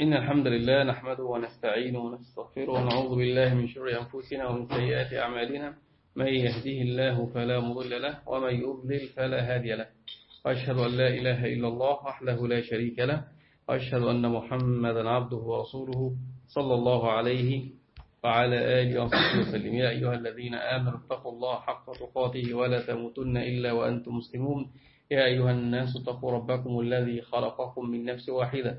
إن الحمد لله نحمده ونستعينه ونستغفره ونعوذ بالله من شر أنفسنا ومن سيئات أعمالنا. من يهده الله فلا مضل له ومن يضلل فلا هادي له. وأشهد أن لا إله إلا الله وحده لا شريك له. وأشهد أن محمدا عبده ورسوله صلى الله عليه وعلى آله وصحبه وسلم. يا أيها الذين آمنوا اتقوا الله حق تقاته ولا تموتن إلا وأنتم مسلمون. يا أيها الناس اتقوا ربكم الذي خلقكم من نفس واحدة.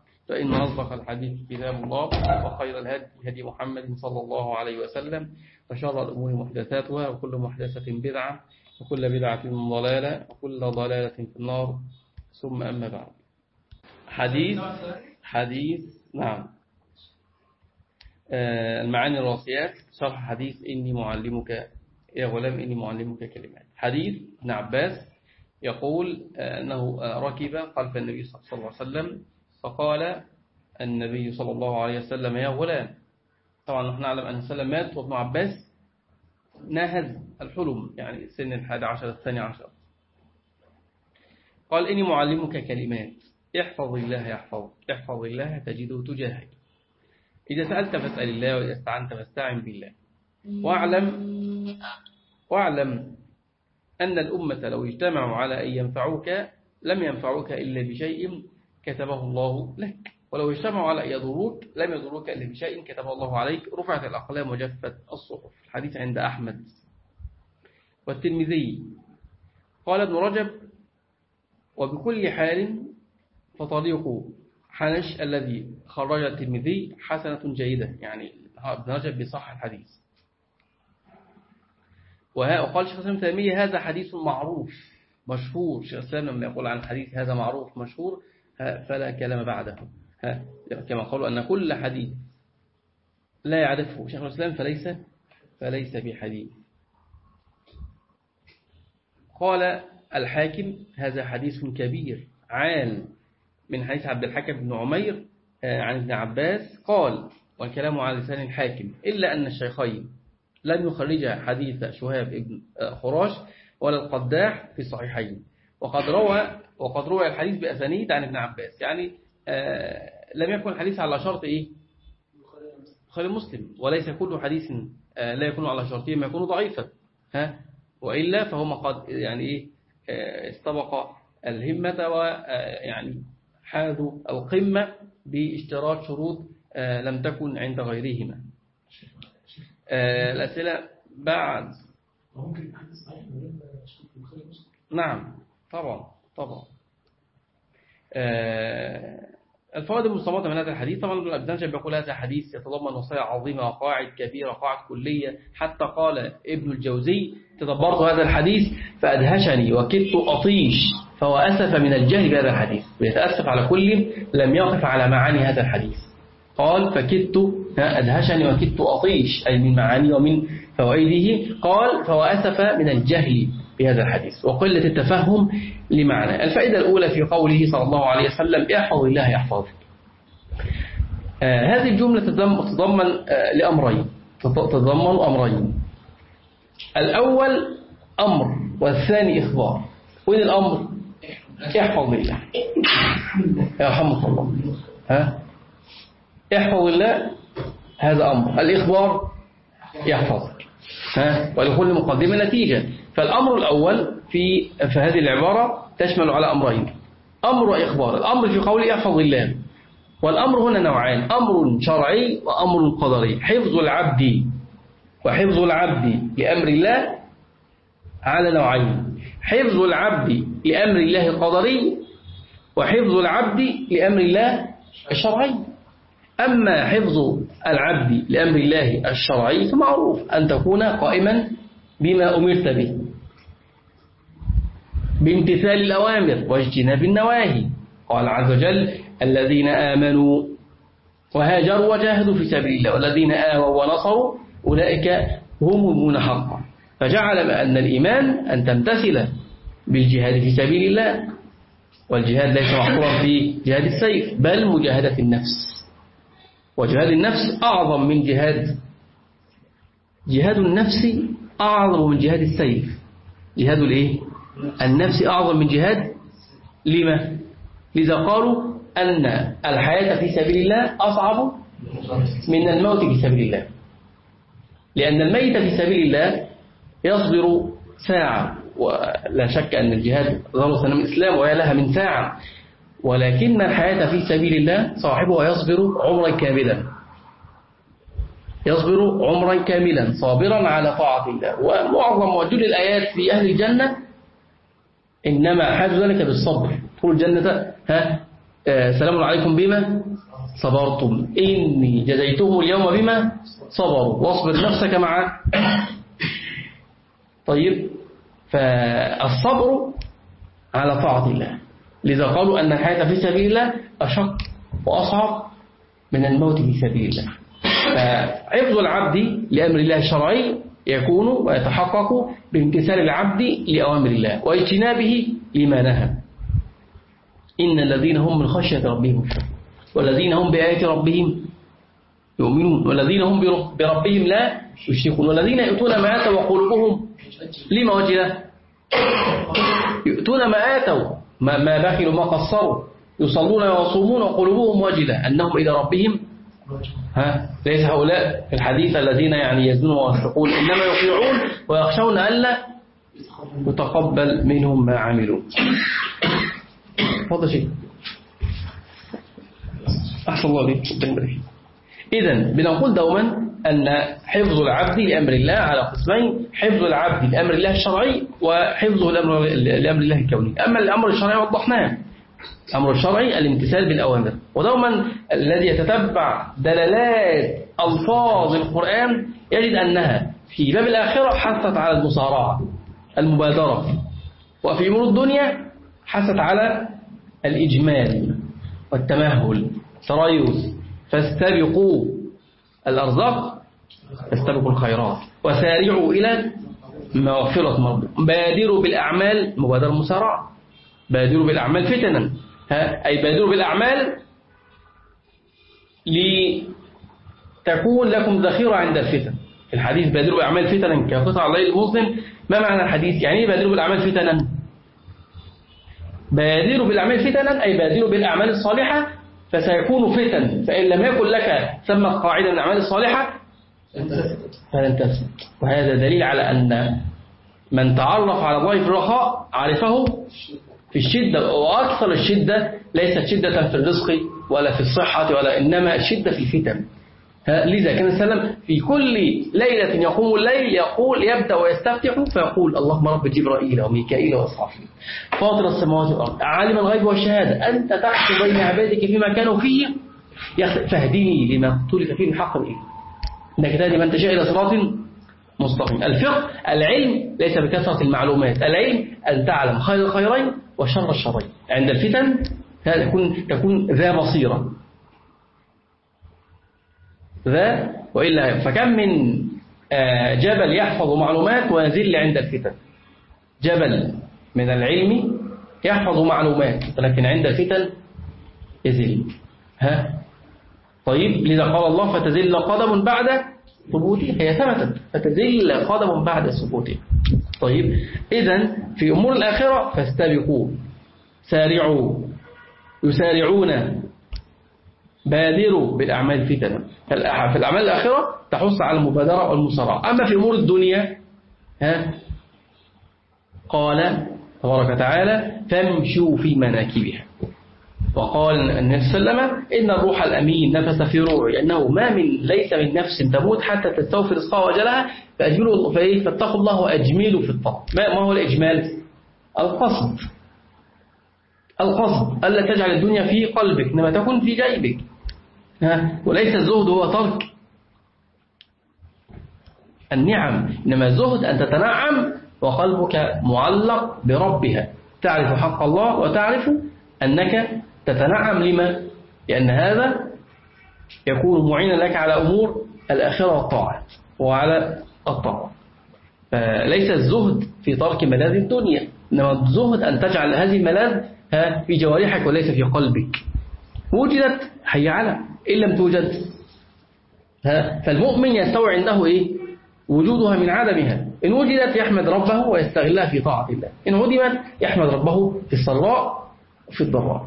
فإن أصدق الحديث كتاب الله وخير الهدي هدي محمد صلى الله عليه وسلم وشر الأمور محدثاتها وكل محدثة بدعة وكل بدعة ضلالة وكل ضلالة في النار. ثم أما بعد. حديث حديث نعم. المعاني الراسيات شرح حديث إني معلمك يا غلام إني معلمك كلمات. حديث ابن عباس يقول أنه ركب خلف النبي صلى الله عليه وسلم فقال النبي صلى الله عليه وسلم يا غلام. طبعا نحن نعلم أن سلم مات وابن عباس ناهز الحلم يعني سن الحادي عشر الثاني عشر. قال إني معلمك كلمات احفظ الله يحفظ احفظ الله تجده تجاهك. إذا سألت فاسأل الله وإذا استعنت فاستعن بالله. واعلم واعلم أن الأمة لو اجتمعوا على أن ينفعوك لم ينفعوك إلا بشيء كتبه الله لك. ولو اجتمعوا على يضروك لم يضروك إلا بشيء كتبه الله عليك. رفعت الأقلام وجفت الصحف. الحديث عند أحمد. والترمذي. قال ابن رجب وبكل حال فطريق حنش الذي خرج الترمذي حسنة جيدة. يعني ابن رجب بصح الحديث. وقال شيخ الإسلام تيمية هذا حديث معروف مشهور. شيخ الإسلام لما يقول عن الحديث هذا معروف مشهور فلا كلام بعده. كما قالوا أن كل حديث لا يعرفه شيخ الإسلام فليس فليس بحديث. قال الحاكم هذا حديث كبير عال من حديث عبد الحكم بن عمير عن ابن عباس قال والكلام على لسان الحاكم إلا أن الشيخين لم يخرج حديث شهاب ابن خراش ولا القداح في الصحيحين وقد روى وقد روى الحديث بأسانيد عن ابن عباس. يعني لم يكن الحديث على شرط إيه؟ بخاري مسلم. وليس كل حديث لا يكون على شرطه ما يكون ضعيفا. ها؟ وإلا فهم قد يعني إيه؟ استبق الهمة ويعني حاذوا القمة باشتراط شروط لم تكن عند غيرهما. الأسئلة بعد. نعم. طبعا. طبعا. الفوائد المستمرة من هذا الحديث طبعا ابن الأبدان بيقول هذا حديث يتضمن وصايا عظيمة وقواعد كبيرة وقواعد كلية. حتى قال ابن الجوزي تدبرت هذا الحديث فأدهشني وكدت أطيش فهو أسف من الجهل بهذا الحديث. ويتأسف على كل لم يقف على معاني هذا الحديث. قال فكدت أدهشني وكدت أطيش أي من معاني ومن فوائده. قال فهو أسف من الجهل. بهذا الحديث. وقلة التفهم لمعنى. الفائدة الأولى في قوله صلى الله عليه وسلم احفظ الله يحفظك آه هذه الجملة تتضمن آه لأمرين. تتضمن أمرين. الأول أمر والثاني إخبار. وين الأمر؟ احفظ الله. يرحمك الله. ها؟ احفظ الله. هذا أمر. الإخبار يحفظك ها؟ ولكل مقدمة نتيجة. فالأمر الأول في في هذه العبارة تشمل على أمرين. أمر وإخبار الأمر في قوله احفظ الله. والأمر هنا نوعان أمر شرعي وأمر قدري. حفظ العبد وحفظ العبد لأمر الله على نوعين. حفظ العبد لأمر الله القدري وحفظ العبد لأمر الله الشرعي. أما حفظ العبد لأمر الله الشرعي فمعروف أن تكون قائما بما أمرت به. بامتثال الأوامر واجتناب النواهي. قال عز وجل الذين آمنوا وهاجروا وجاهدوا في سبيل الله والذين آووا ونصروا أولئك هم المؤمنون حقا. فجعل أن الإيمان أن تمتثل بالجهاد في سبيل الله والجهاد ليس محصورا في جهاد السيف بل مجاهدة النفس. وجهاد النفس أعظم من جهاد جهاد النفس أعظم من جهاد السيف. جهاد الإيه؟ النفس أعظم من جهاد؟ لما؟ لذا قالوا أن الحياة في سبيل الله أصعب من الموت في سبيل الله. لأن الميت في سبيل الله يصبر ساعة ولا شك أن الجهاد ظل سنة من الإسلام وهي لها من ساعة. ولكن الحياة في سبيل الله صاحبها يصبر عمرا كاملا. يصبر عمرا كاملا صابرا على طاعة الله. ومعظم وجود الآيات في أهل الجنة إنما حاج ذلك بالصبر. تقول الجنة ها؟ آه سلام عليكم بما صبرتم. إني جزيتهم اليوم بما صبروا. واصبر نفسك مع طيب. فالصبر على طاعة الله. لذا قالوا أن الحياة في سبيل الله أشق وأصعب من الموت في سبيل الله. فحفظ العبد لأمر الله الشرعي يكون ويتحقق بامتثال العبد لأوامر الله واجتنابه لما نهى. إن الذين هم من خشية ربهم والذين هم بآيات ربهم يؤمنون والذين هم بربهم لا يشركون والذين يؤتون ما آتوا وقلوبهم لما وجله يؤتون ما آتوا ما, بخلوا ما قصروا يصلون ويصومون وقلوبهم وجلة أنهم إلى ربهم ها؟ ليس هؤلاء في الحديث الذين يعني يزنون ويسرقون إنما يطيعون ويخشون ألا يتقبل منهم ما عملوا. فضل شيء أحسن الله لي إذا بنقول دوما أن حفظ العبد لأمر الله على قسمين حفظ العبد لأمر الله الشرعي وحفظه لأمر الله الكوني. أما الأمر الشرعي وضحناه الأمر الشرعي الامتثال بالأوامر. ودوما الذي يتتبع دلالات ألفاظ القرآن يجد أنها في باب الآخرة حثت على المصارعة المبادرة وفي أمور الدنيا حثت على الإجمال والتمهل تريث فاستبقوا الأرزاق فاستبقوا الخيرات وسارعوا إلى مغفرة مرض بادروا بالأعمال مبادرة مسارعة بادروا بالأعمال فتنا. ها؟ أي بادروا بالأعمال لتكون لكم ذخيرة عند الفتن. في الحديث بادروا بالأعمال فتنا. كقطع الليل المظلم؟ ما معنى الحديث؟ يعني بادروا بالأعمال فتنا؟ بادروا بالأعمال فتنا أي بادروا بالأعمال الصالحة فسيكون فتن فإن لم يكن لك ثم قاعدة من الأعمال الصالحة فلن تفسد وهذا دليل على أن من تعرف على الله في الرخاء عرفه في الشدة وأكثر الشدة ليست شدة في الرزق ولا في الصحة ولا إنما الشدة في الفتن. لذا كان السلام في كل ليلة يقوم الليل يقول يبدأ ويستفتح فيقول اللهم رب جبرائيل وميكائيل وإسرافيل. فاطر السماوات والأرض عالم الغيب والشهادة أنت تحكم بين عبادك فيما كانوا فيه. فاهدني لما اختلف فيه الحق بإذن إنك تهدي من تشاء إلى صراط مستقيم الفقه العلم ليس بكثرة المعلومات العلم أن تعلم خير الخيرين وشر الشرين. عند الفتن تكون تكون ذا بصيرة ذا وإلا فكم من جبل يحفظ معلومات ويذل عند الفتن. جبل من العلم يحفظ معلومات لكن عند الفتن يذل. ها؟ طيب لذا قال الله فتزل قدم بعد ثبوتها هي ثبتت. فتزل قدم بعد ثبوتها طيب إذا في أمور الآخرة فاستبقوا. سارعوا. يسارعون. بادروا بالأعمال فتنة في الأعمال الآخرة تحث على المبادرة والمسارعة أما في أمور الدنيا ها قال تبارك وتعالى فامشوا في مناكبها. وقال النبي صلى الله عليه وسلم إن الروح الأمين نفس في روعي أنه ما من ليس من نفس تموت حتى تستوفي رزقها وجلها فأجملوا فاتقوا الله وأجملوا في الطاعة. ما هو الإجمال؟ القصد. القصد. ألا تجعل الدنيا في قلبك إنما تكون في جيبك. ها؟ وليس الزهد هو ترك. النعم. إنما الزهد أن تتنعم وقلبك معلق بربها. تعرف حق الله وتعرف أنك تتنعم لما؟ لأن هذا يكون معينا لك على أمور الآخرة والطاعة وعلى الطاعة. فليس الزهد في ترك ملاذ الدنيا إنما الزهد أن تجعل هذه الملاذ في جوارحك وليس في قلبك. وجدت حي على إن لم توجد. ها، فالمؤمن يستوي عنده إيه؟ وجودها من عدمها. إن وجدت يحمد ربه ويستغلها في طاعة الله. إن عدمت يحمد ربه في السراء وفي الضراء.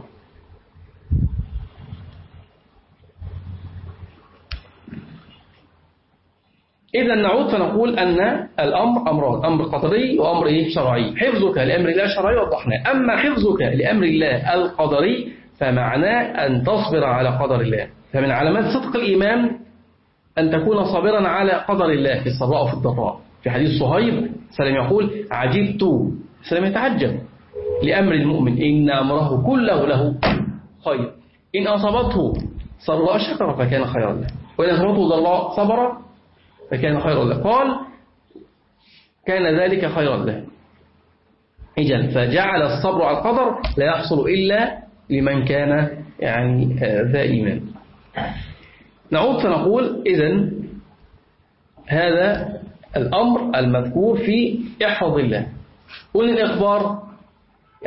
إذا نعود فنقول أن الأمر أمران أمر قدري وأمر إيه شرعي. حفظك لأمر الله الشرعي وضحنا. أما حفظك لأمر الله القدري فمعناه أن تصبر على قدر الله. فمن علامات صدق الإيمان أن تكون صابرا على قدر الله في السراء وفي الضراء. في حديث صهيب سلم يقول عجبت. سلم يتعجب. لأمر المؤمن إن أمره كله له خير إن أصابته سراء شكر فكان خيرا له. وإن أصابته ضراء صبر فكان خيرا له. قال كان ذلك خيرا له. إجل فجعل الصبر على القدر لا يحصل إلا لمن كان يعني آه، ذا إيمان. نعود فنقول إذن هذا الأمر المذكور في إحفظ الله. قل الإخبار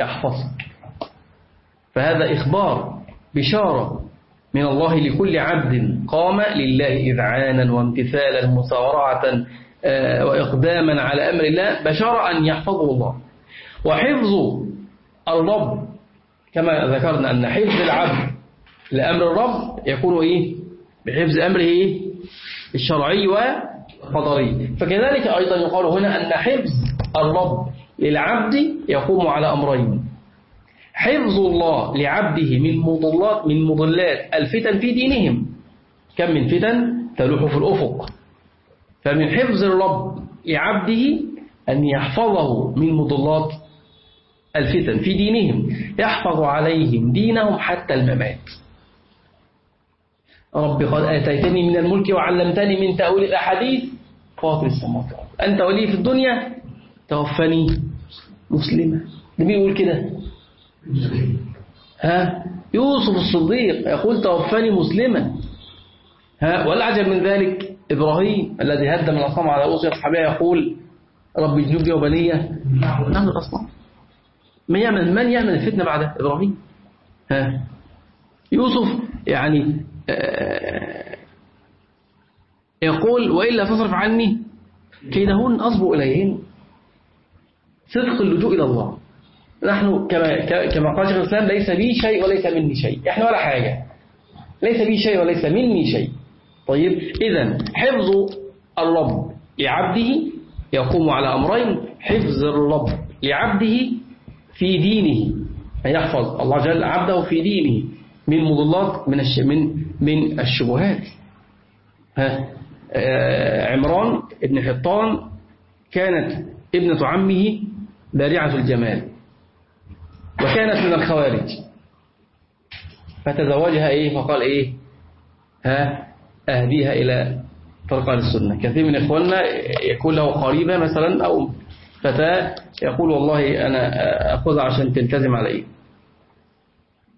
يحفظك. فهذا إخبار بشارة من الله لكل عبد قام لله إذعانا وامتثالا مسارعة آه، وإقداما على أمر الله بشارة أن يحفظه الله. وحفظ الرب كما ذكرنا أن حفظ العبد لأمر الرب يكون إيه؟ بحفظ أمره إيه؟ الشرعي وقدري فكذلك أيضا يقال هنا أن حفظ الرب للعبد يقوم على أمرين. حفظ الله لعبده من مضلات من مضلات الفتن في دينهم. كم من فتن؟ تلوح في الأفق. فمن حفظ الرب لعبده أن يحفظه من مضلات الفتن في دينهم. يحفظ عليهم دينهم حتى الممات. رب قد آتيتني من الملك وعلمتني من تأويل الأحاديث. فاطر السماوات أنت ولي في الدنيا. توفني مسلمة ده مين يقول كده. ها؟ يوسف الصديق يقول توفني مسلما. ها؟ والعجب من ذلك إبراهيم الذي هدم الأصنام على رؤوس أصحابه يقول رب اجنبني وبني نعمل الأصنام. من يعمل من يعمل الفتنة بعد إبراهيم؟ ها؟ يوسف يعني آه، يقول وإلا تصرف عني كيدهن أصبو إليهن. صدق اللجوء إلى الله. نحن كما كما قال شيخ الإسلام ليس بي شيء وليس مني شيء. إحنا ولا حاجة. ليس بي شيء وليس مني شيء. طيب إذا حفظ الرب لعبده يقوم على أمرين حفظ الرب لعبده في دينه. أن يحفظ الله جل عبده في دينه. من مضلات من من من الشبهات. ها؟ آه، عمران ابن حطان كانت ابنة عمه بارعة الجمال. وكانت من الخوارج. فتزوجها إيه؟ فقال إيه؟ ها؟ أهديها إلى طرق أهل السنة. كثير من إخواننا يكون له قريبة مثلا أو فتاه يقول والله أنا أخذها عشان تلتزم علي.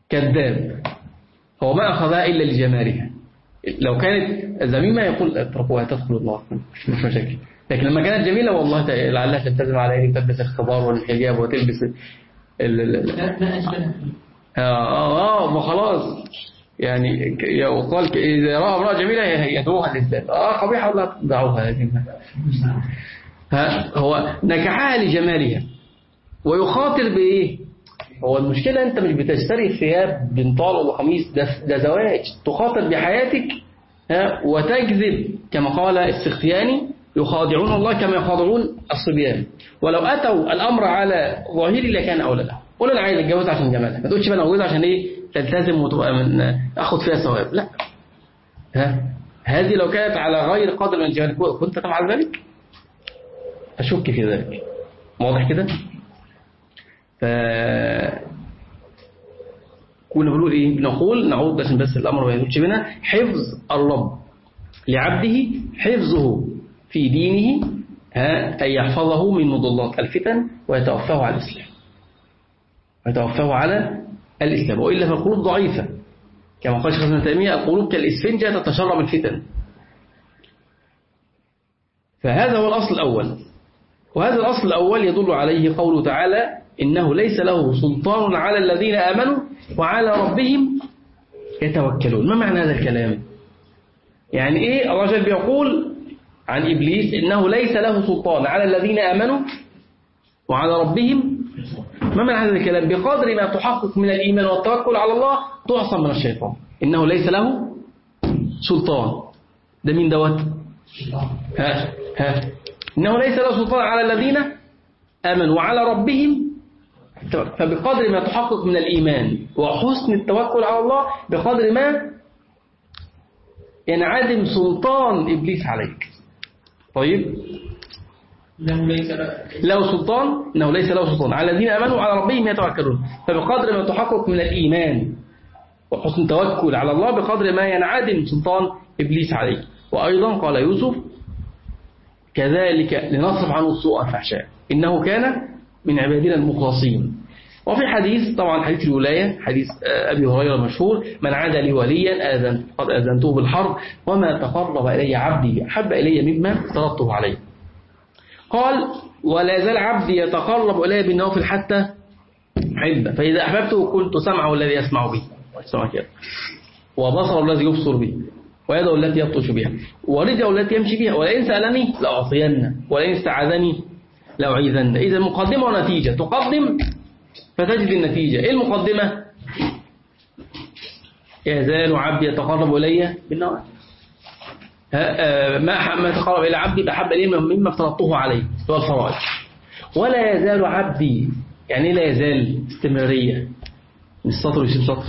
كذاب. هو ما أخذها إلا لجمالها لو كانت ذميمه يقول اتركوها تدخل الله. مش مش مشاكل. لكن لما كانت جميلة والله لعلها تلتزم علي وتلبس الخضار والحجاب وتلبس ما أشبه آه آه, آه ما خلاص. يعني وقال إذا رأى امرأة جميلة يدعوها للذات آه قبيحة ولا دعوها لكن ها؟ هو نكحها لجمالها. ويخاطر بإيه؟ هو المشكلة أنت مش بتشتري ثياب بنطال ولا قميص ده, ده زواج. تخاطر بحياتك ها وتكذب كما قال السختياني يخادعون الله كما يخادعون الصبيان. ولو أتوا الأمر على ظاهري لكان أولى له. قول أنا عايز أتجوز عشان جمالها ما تقولش بقى أنا أتجوز عشان إيه؟ تلتزم وتبقى من أخد فيها ثواب. لا. ها؟ هذه لو كانت على غير قدر من جمالك كنت تفعل ذلك؟ أشك في ذلك. واضح كده؟ ف كنا بنقول إيه؟ بنقول نعود عشان بس الأمر ما يدوش بنا. حفظ الرب لعبده حفظه. في دينه أن يحفظه من مضلات الفتن ويتوفاه على الإسلام. ويتوفاه على الإسلام. وإلا فالقلوب ضعيفة كما قال شيخ ابن تيمية القلوب كالإسفنجة تتشرب الفتن. فهذا هو الأصل الأول. وهذا الأصل الأول يدل عليه قوله تعالى إنه ليس له سلطان على الذين آمنوا وعلى ربهم يتوكلون. ما معنى هذا الكلام؟ يعني إيه؟ الله جل بيقول عن إبليس إنه ليس له سلطان. على الذين آمنوا وعلى ربهم. ما معنى هذا الكلام؟ بقدر ما تحقق من الإيمان والتوكل على الله تعصم من الشيطان. إنه ليس له سلطان. ده مين دوت؟ ها ها. إنه ليس له سلطان على الذين آمنوا وعلى ربهم. فبقدر ما تحقق من الإيمان وحسن التوكل على الله بقدر ما ينعدم سلطان إبليس عليك. طيب. له. سلطان؟ إنه ليس له سلطان. على الذين آمنوا وعلى ربهم يتوكلون. فبقدر ما تحقق من الإيمان وحسن التوكل على الله بقدر ما ينعدم سلطان إبليس عليك وأيضا قال يوسف كذلك لنصرف عنه السوء والفحشاء إنه كان من عبادنا المخلصين. وفي حديث طبعا حديث الولاية حديث أبي هريرة المشهور من عاد لي وليا قد آذنته بالحرب وما تقرب إلي عبدي أحب إلي مما افترضته عليه قال ولا يزال عبدي يتقرب إلي بالنوافل حتى حبه فإذا أحببته كنت سمعه الذي يسمع به. وبصره الذي يبصر به ويده التي يبطش بها ورجله التي يمشي بها ولئن سألني لأعطينه ولئن استعاذني لأعيذن إذا مقدمة ونتيجة. تقدم فتجد النتيجة. إيه المقدمة؟ يزال عبدي يتقرب إلي بالنوافل ما ما تقرب إلى عبدي بحب إليه مما افترضته عليه هو الفرائض. ولا يزال عبدي يعني لا يزال؟ استمرارية. مش سطر يسيب سطر.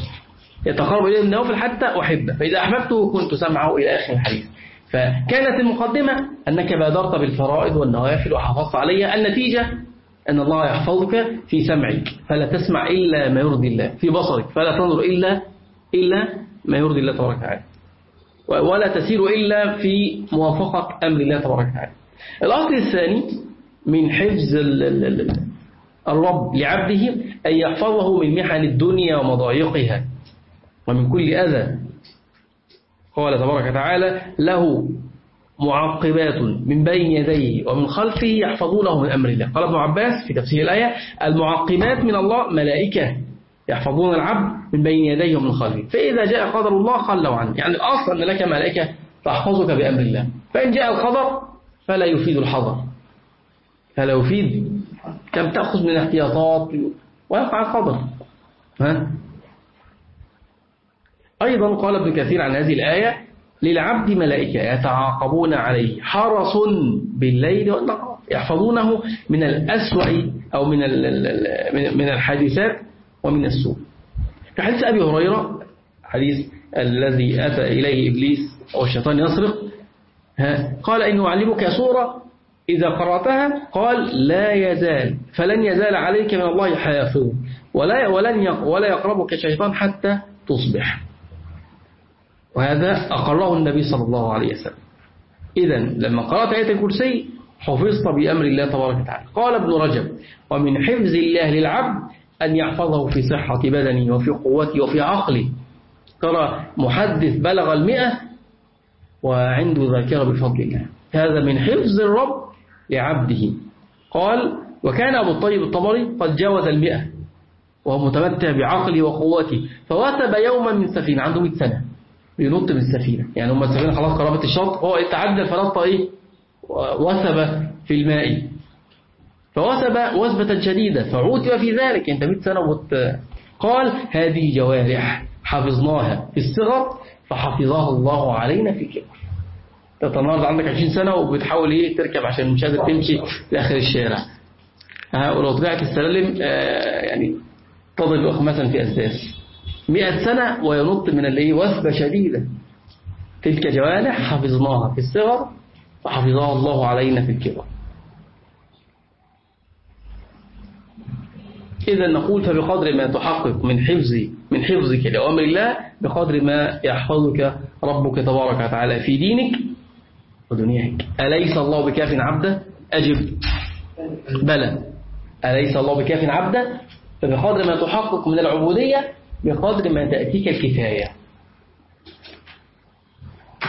يتقرب إليه النوافل حتى أحبه. فإذا أحببته كنت سمعه إلى آخر الحديث. فكانت المقدمة أنك بادرت بالفرائض والنوافل وحافظت عليها. النتيجة أن الله يحفظك في سمعك فلا تسمع إلا ما يرضي الله في بصرك فلا تنظر إلا إلا ما يرضي الله تبارك وتعالى. ولا تسير إلا في موافقة أمر الله تبارك وتعالى. الأصل الثاني من حفظ الرب لعبده أن يحفظه من محن الدنيا ومضايقها. ومن كل أذى. قال تبارك وتعالى له معقبات من بين يديه ومن خلفه يحفظونه من أمر الله. قال ابن عباس في تفسير الآية المعقبات من الله ملائكة يحفظون العبد من بين يديه ومن خلفه. فإذا جاء قدر الله خلوا عنه. يعني الأصل أن لك ملائكة تحفظك بأمر الله. فإن جاء القدر فلا يفيد الحظر. فلا يفيد. كم تأخذ من احتياطات ويقع القدر. ها؟ أيضا قال ابن كثير عن هذه الآية للعبد ملائكة يتعاقبون عليه. حرس بالليل والنهار. يحفظونه من الأسوأ أو من من الحادثات ومن السوء. في حديث أبي هريرة حديث الذي أتى إليه إبليس أو الشيطان يسرق قال إنه أعلمك سورة إذا قرأتها قال لا يزال فلن يزال عليك من الله حافظ ولا ولن ولا يقربك شيطان حتى تصبح. وهذا أقره النبي صلى الله عليه وسلم. إذا لما قرأت آية الكرسي حفظت بأمر الله تبارك وتعالى. قال ابن رجب ومن حفظ الله للعبد أن يحفظه في صحة بدنه وفي قوته وفي عقله. ترى محدث بلغ المئة وعنده ذاكرة بفضل الله. هذا من حفظ الرب لعبده. قال وكان أبو الطيب الطبري قد جاوز المئة وهو متمتع بعقله وقوته فوثب يوما من سفينة عنده 100 سنة. بينط من السفينة. يعني هم السفينة خلاص قربت الشط هو اتعدى فنط إيه؟ وثب في الماء. فوثب وثبة شديدة فعوتب في ذلك. أنت 100 سنة وت... قال هذه جوارح حفظناها في الصغر فحفظها الله علينا في الكبر أنت النهارده عندك 20 سنة وبتحاول إيه؟ تركب عشان مش قادر تمشي لآخر الشارع. ها ولو طلعت السلالم آه يعني تضرب مثلا في أساس. 100 سنة وينط من الإيه؟ وثبة شديدة. تلك جوارح حفظناها في الصغر وحفظها الله علينا في الكبر. إذا نقول فبقدر ما تحقق من حفظ من حفظك لأوامر الله بقدر ما يحفظك ربك تبارك وتعالى في دينك ودنياك. أليس الله بكاف عبده؟ أجب. بلى. أليس الله بكاف عبده؟ فبقدر ما تحقق من العبودية بقدر ما تأتيك الكفاية.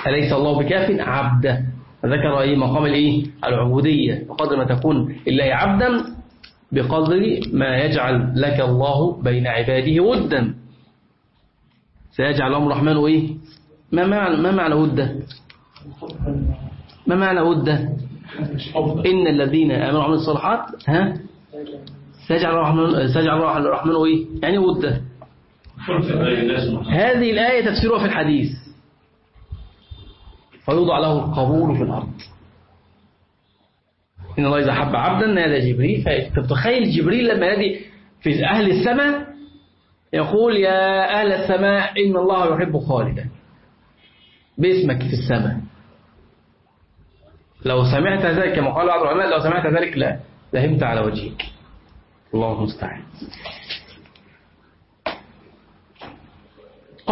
أليس الله بكاف؟ عبده ذكر إيه مقام الإيه؟ العبودية. بقدر ما تكون لله عبدا بقدر ما يجعل لك الله بين عباده ودا. سيجعل لهم الرحمن إيه؟ ما معنى ما معنى وده ما معنى وده إن الذين آمنوا وعملوا الصالحات ها؟ سيجعل الرحمن سيجعل الرحمن إيه؟ يعني وده هذه الآية تفسيرها في الحديث. فيوضع له القبول في الأرض. إن الله إذا حب عبدا نادى جبريل. فتتخيل جبريل لما ينادي في أهل السماء؟ يقول يا أهل السماء إن الله يحب خالدا. باسمك في السماء. لو سمعت ذلك كما قال بعض العلماء لو سمعت ذلك لا. لهمت على وجهك. الله المستعان.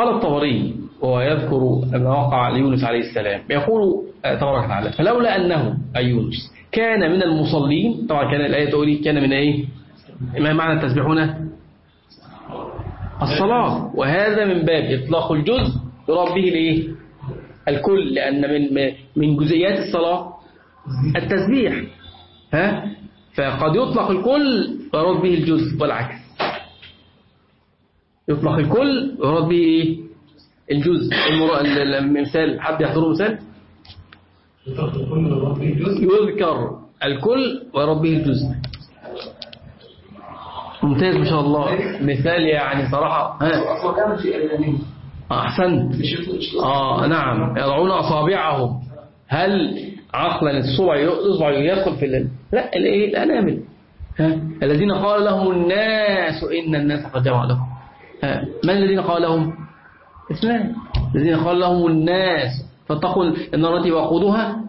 قال الطبري وهو يذكر ما وقع ليونس عليه السلام. يقول تبارك وتعالى فلولا أنه أي يونس كان من المصلين طبعا كان الآية تقولي كان من إيه؟ ما معنى التسبيح هنا الصلاة. وهذا من باب إطلاق الجزء يراد به الإيه الكل لأن من من جزئيات الصلاة التسبيح. ها؟ فقد يطلق الكل ويراد به الجزء والعكس. يطلق الكل ويراد به إيه؟ الجزء المثال. حد يحضره مثال؟ يذكر الكل ويراد به الجزء. ممتاز ما شاء الله. مثال يعني صراحة. ها؟ أحسنت. آه نعم. يضعون أصابعهم. هل عقلا الصبع يصبع يدخل في الليل لا الإيه؟ الأنامل. ها؟ الذين قال لهم الناس إن الناس قد جمعوا لهم ها من الذين قال لهم؟ اثنان الذين قال لهم الناس. فاتقوا النار التي وقودها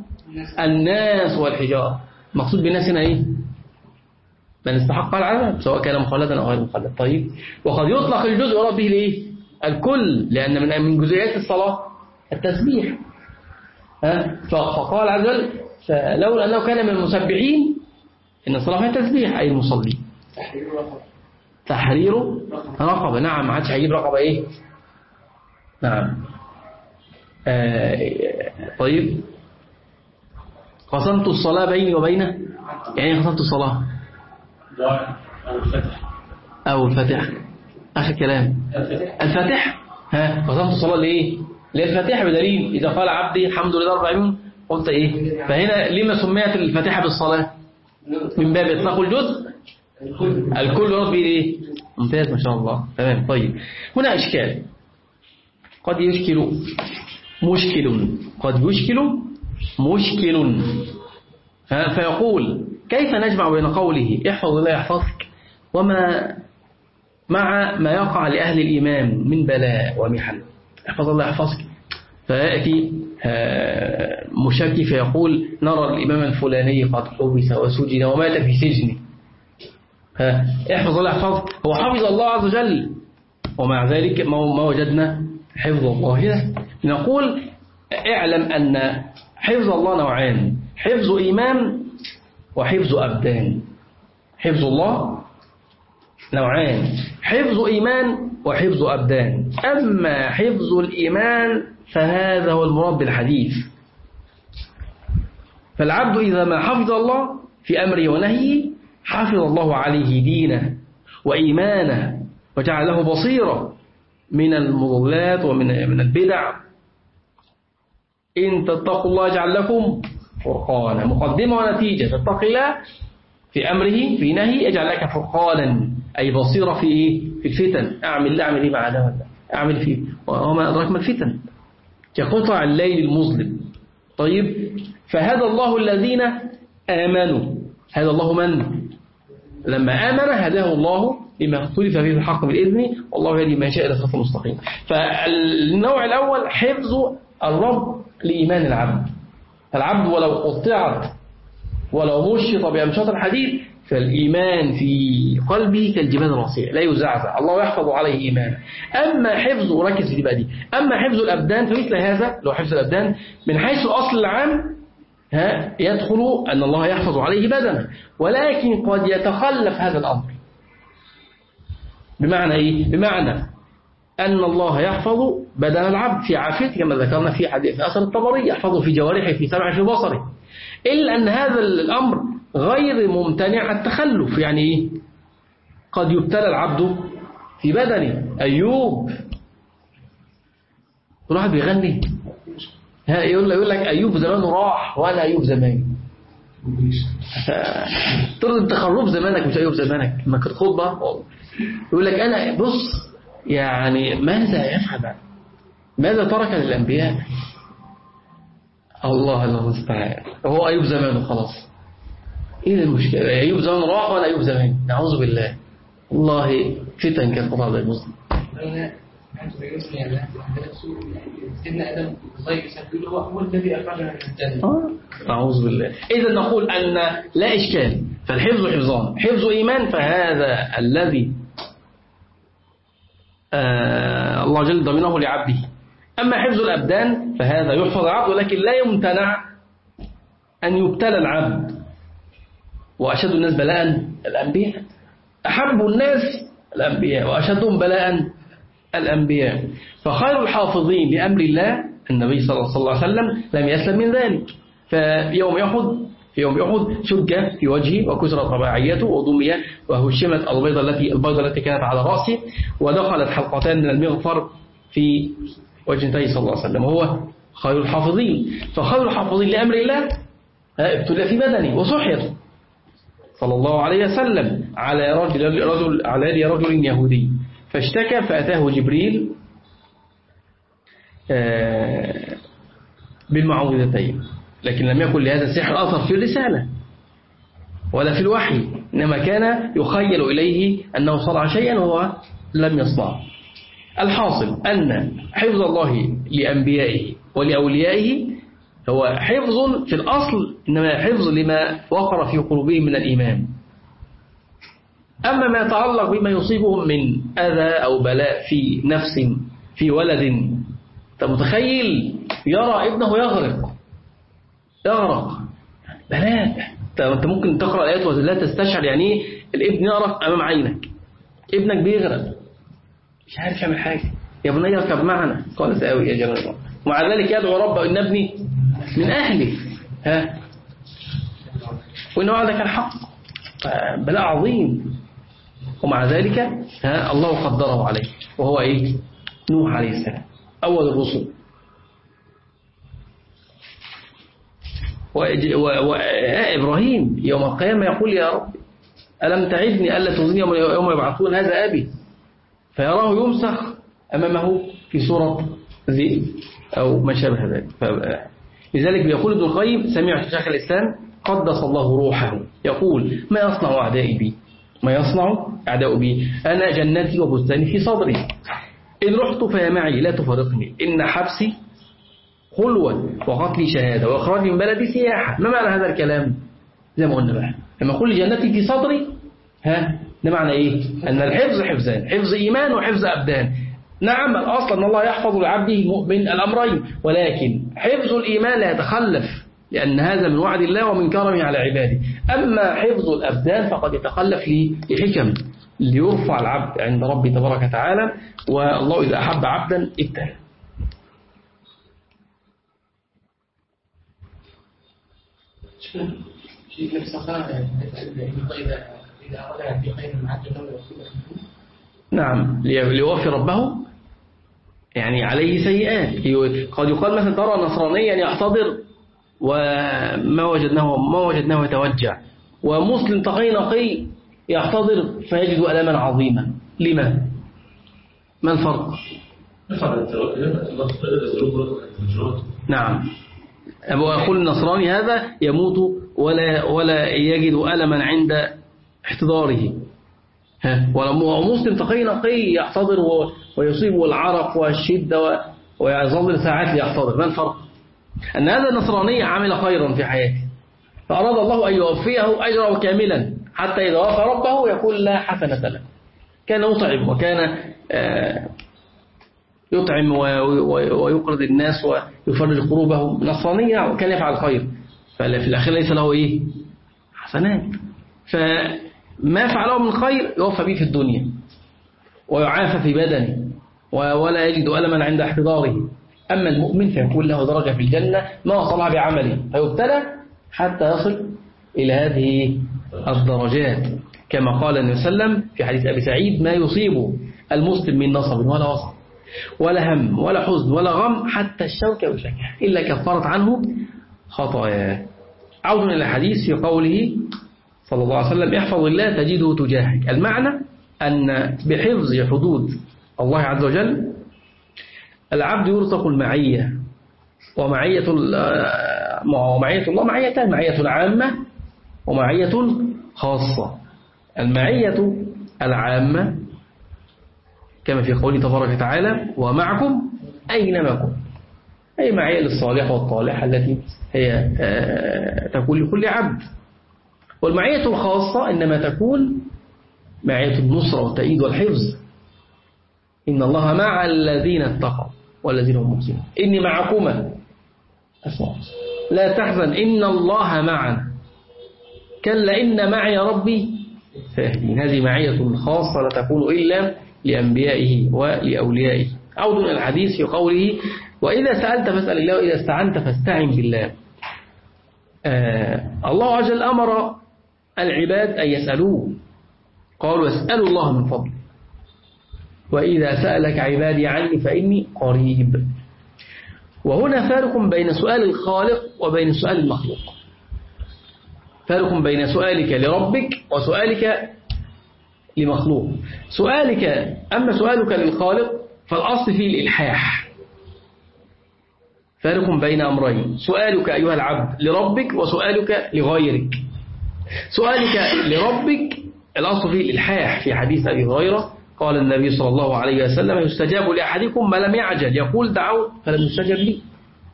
الناس والحجار مقصود بالناس هنا إيه؟ من استحق العذاب سواء كان مخلدا أو غير مخلد. طيب. وقد يطلق الجزء يراد به الايه الكل. لأن من من جزئيات الصلاة التسبيح. ها فقال عز وجل فلولا أنه كان من المسبحين إن الصلاة هي تسبيح أي المصلي. تحرير رقبة. نعم ما عادش هيجيب رقبة إيه؟ نعم. آه طيب. قسمت الصلاة بيني وبينه؟ يعني قسمت الصلاة. أو الفتح. أو آخر كلام. الفتح؟ ها قسمت الصلاة لإيه؟ للفتح بدليل إذا قال عبدي الحمد لله رب العالمين قلت إيه؟ فهنا لما سميت الفتحة بالصلاة؟ من باب إطلاق الجزء. الكل ربي إيه؟ ممتاز ما شاء الله. تمام طيب. هنا إشكال. قد يشكل مشكل. قد يشكل مشكل. فيقول كيف نجمع بين قوله احفظ الله يحفظك وما مع ما يقع لأهل الإيمان من بلاء ومحن. احفظ الله يحفظك فيأتي مشكي فيقول نرى الإمام الفلاني قد حبس وسجن ومات في سجنه. احفظ الله يحفظك هو حفظ الله عز وجل. ومع ذلك ما وجدنا حفظ الله. له نقول اعلم أن حفظ الله نوعان حفظ إيمان وحفظ أبدان. حفظ الله نوعان حفظ إيمان وحفظ أبدان. أما حفظ الإيمان فهذا هو المراد بالحديث. فالعبد إذا ما حفظ الله في أمره ونهيه حفظ الله عليه دينه وإيمانه وجعله بصيرة من المضلات ومن من البدع. إن تتقوا الله يجعل لكم فرقانا. مقدمة ونتيجة. تتقي الله في أمره في نهي يجعل لك فرقانا. أي بصيرة في إيه؟ في الفتن. أعمل أعمل إيه مع ده أعمل فيه وما أدراك ما الفتن؟ كقطع الليل المظلم. طيب فهذا الله الذين آمنوا. هذا الله من؟ لما آمن هداه الله لما اختلف فيه الحق بالإذن والله يهدي ما شاء إلى صراط مستقيم. فالنوع الأول حفظ الرب لإيمان العبد. العبد ولو قطعت ولو مشط بأمشاط الحديد فالإيمان في قلبه كالجبال الراسية لا يزعزع. الله يحفظ عليه إيمانه. أما حفظ وركز في دي دي. أما حفظ الأبدان فمثل هذا لو حفظ الأبدان من حيث الأصل العام ها يدخل أن الله يحفظ عليه بدنه. ولكن قد يتخلف هذا الأمر. بمعنى إيه؟ بمعنى أن الله يحفظ بدن العبد في عافيته كما ذكرنا في حديث أثر الطبري يحفظه في جوارحه في سمعه في بصره. إلا أن هذا الأمر غير ممتنع التخلف. يعني إيه؟ قد يبتلى العبد في بدنه. أيوب. واحد بيغني. يقول لك أيوب زمانه راح وأنا أيوب زماني ترد انت خروب زمانك مش أيوب زمانك. ما كنت خطبة. يقول لك أنا بص يعني ماذا يفعل؟ ماذا ترك للأنبياء؟ الله المستعان. هو أيوب زمانه خلاص. إيه المشكلة؟ أيوب زمان راح ولا أيوب زمان؟ نعوذ بالله. والله فتن سيدنا آدم الله يسبح هو هو الذي اخرجنا من الجنة. أعوذ بالله. إذا نقول أن لا إشكال فالحفظ حفظان. حفظ إيمان فهذا الذي آه الله جل ضمنه لعبده. أما حفظ الأبدان فهذا يحفظ العبد ولكن لا يمتنع أن يبتلى العبد. وأشد الناس بلاء الأنبياء. أحب الناس الأنبياء وأشدهم بلاء الأنبياء. فخير الحافظين لأمر الله النبي صلى الله عليه وسلم لم يسلم من ذلك. في يوم يحد في يوم يحد شج في وجهه وكسرت رباعيته وضمي وهشمت البيضة التي البيضة التي كانت على رأسه ودخلت حلقتان من المغفر في النبي صلى الله عليه وسلم. وهو خير الحافظين. فخير الحافظين لأمر الله ابتلى في بدنه وسحر صلى الله عليه وسلم على رجل, رجل على يد رجل يهودي. فاشتكى فأتاه جبريل بالمعوذتين لكن لم يكن لهذا السحر أثر في الرسالة ولا في الوحي إنما كان يخيل إليه أنه صنع شيئا وهو لم يصنعه الحاصل أن حفظ الله لأنبيائه ولأوليائه هو حفظ في الأصل إنما حفظ لما وقر في قلوبهم من الإيمان. أما ما يتعلق بما يصيبهم من أذى أو بلاء في نفس في ولد أنت متخيل؟ يرى ابنه يغرق. يغرق. بلاء. أنت ممكن تقرأ الآيات ولا تستشعر يعني إيه؟ الابن يغرق أمام عينك. ابنك بيغرق. مش عارف يعمل حاجة. يا بني اركب معنا. قال سآوي يا جماعة. ومع ذلك يدعو رب إن ابني من أهله ها؟ وإن وعدك الحق. بلاء عظيم. ومع ذلك ها الله قدره عليه. وهو إيه؟ نوح عليه السلام. أول الرسل. وإبراهيم يوم القيامة يقول يا رب ألم تعدني ألا تغني يوم يبعثون هذا أبي؟ فيراه يمسخ أمامه في صورة ذئب أو ما شابه ذلك. لذلك بيقول ابن القيم سمعت شيخ الإسلام قدس الله روحه. يقول ما يصنع أعدائي بي؟ ما يصنع أعداء بي. أنا جنتي وبستاني في صدري. إن رحت فيا معي لا تفارقني. إن حبسي خلوة وقتلي شهادة وإخراجي من بلدي سياحة. ما معنى هذا الكلام؟ زي ما قلنا بقى. لما أقول جنتي في صدري ها ده معنى إيه؟ أن الحفظ حفظان. حفظ إيمان وحفظ أبدان. نعم الأصل أن الله يحفظ لعبده مؤمن الأمرين ولكن حفظ الإيمان لا يتخلف. لأن هذا من وعد الله ومن كرمه على عباده. أما حفظ الأبدان فقد يتخلف لحكم ليرفع العبد عند ربي تبارك وتعالى والله إذا أحب عبدا ابتلى. نعم ليوفي ربه يعني عليه سيئات. قد يقال مثلا ترى نصرانيا يحتضر وما وجدناه ما وجدناه يتوجع. ومسلم تقي نقي يحتضر فيجد ألما عظيما. لما؟ ما الفرق؟ نعم. أبو أقول النصراني هذا يموت ولا ولا يجد ألما عند احتضاره. ومسلم تقي نقي يحتضر ويصيبه العرق والشدة ويظل ساعات ليحتضر. ما الفرق؟ أن هذا النصراني عمل خيرا في حياته. فأراد الله أن يوفيه أجره كاملا حتى إذا وفى ربه يقول لا حسنة له. كان يطعم وكان يطعم ويقرض الناس ويفرج قلوبهم. نصرانية وكان يفعل خير. ففي الأخير ليس له إيه؟ حسنات. فما فعله من خير يوفى به في الدنيا. ويعافى في بدنه. ولا يجد ألما عند احتضاره. أما المؤمن فيكون له درجة في الجنة ما وصلها بعمله فيبتلى حتى يصل إلى هذه الدرجات. كما قال النبي صلى الله عليه وسلم في حديث أبي سعيد ما يصيب المسلم من نصب ولا وصل ولا هم ولا حزن ولا غم حتى الشوكة والشكة إلا كفرت عنه خطاياه عود إلى الحديث في قوله صلى الله عليه وسلم احفظ الله تجده تجاهك. المعنى أن بحفظ حدود الله عز وجل العبد يرزق المعية ومعية ومعية الله معيتان معية عامة ومعية خاصة المعية العامة كما في قوله تبارك وتعالى ومعكم أينما كنتم؟ أي معية للصالح والطالح التي هي تكون لكل عبد. والمعية الخاصة إنما تكون معية النصرة والتأييد والحفظ. إن الله مع الذين اتقوا. والذين هم محسنون إني معكما أسمع لا تحزن. إن الله معنا. كلا إن معي ربي سيهدين هذه معية خاصة لا تكون إلا لأنبيائه ولأوليائه. عود إلى الحديث في قوله وإذا سألت فاسأل الله وإذا استعنت فاستعن بالله. آه الله عز وجل أمر العباد أن يسألوه. قالوا اسألوا الله من فضله. وإذا سألك عبادي عني فإني قريب. وهنا فارق بين سؤال الخالق وبين سؤال المخلوق. فارق بين سؤالك لربك وسؤالك لمخلوق. سؤالك أما سؤالك للخالق فالأصل فيه الإلحاح. فارق بين أمرين. سؤالك أيها العبد لربك وسؤالك لغيرك. سؤالك لربك الأصل فيه الإلحاح في حديث أبي هريرة قال النبي صلى الله عليه وسلم يستجاب لأحدكم ما لم يعجل. يقول دعوت فلم يستجب لي.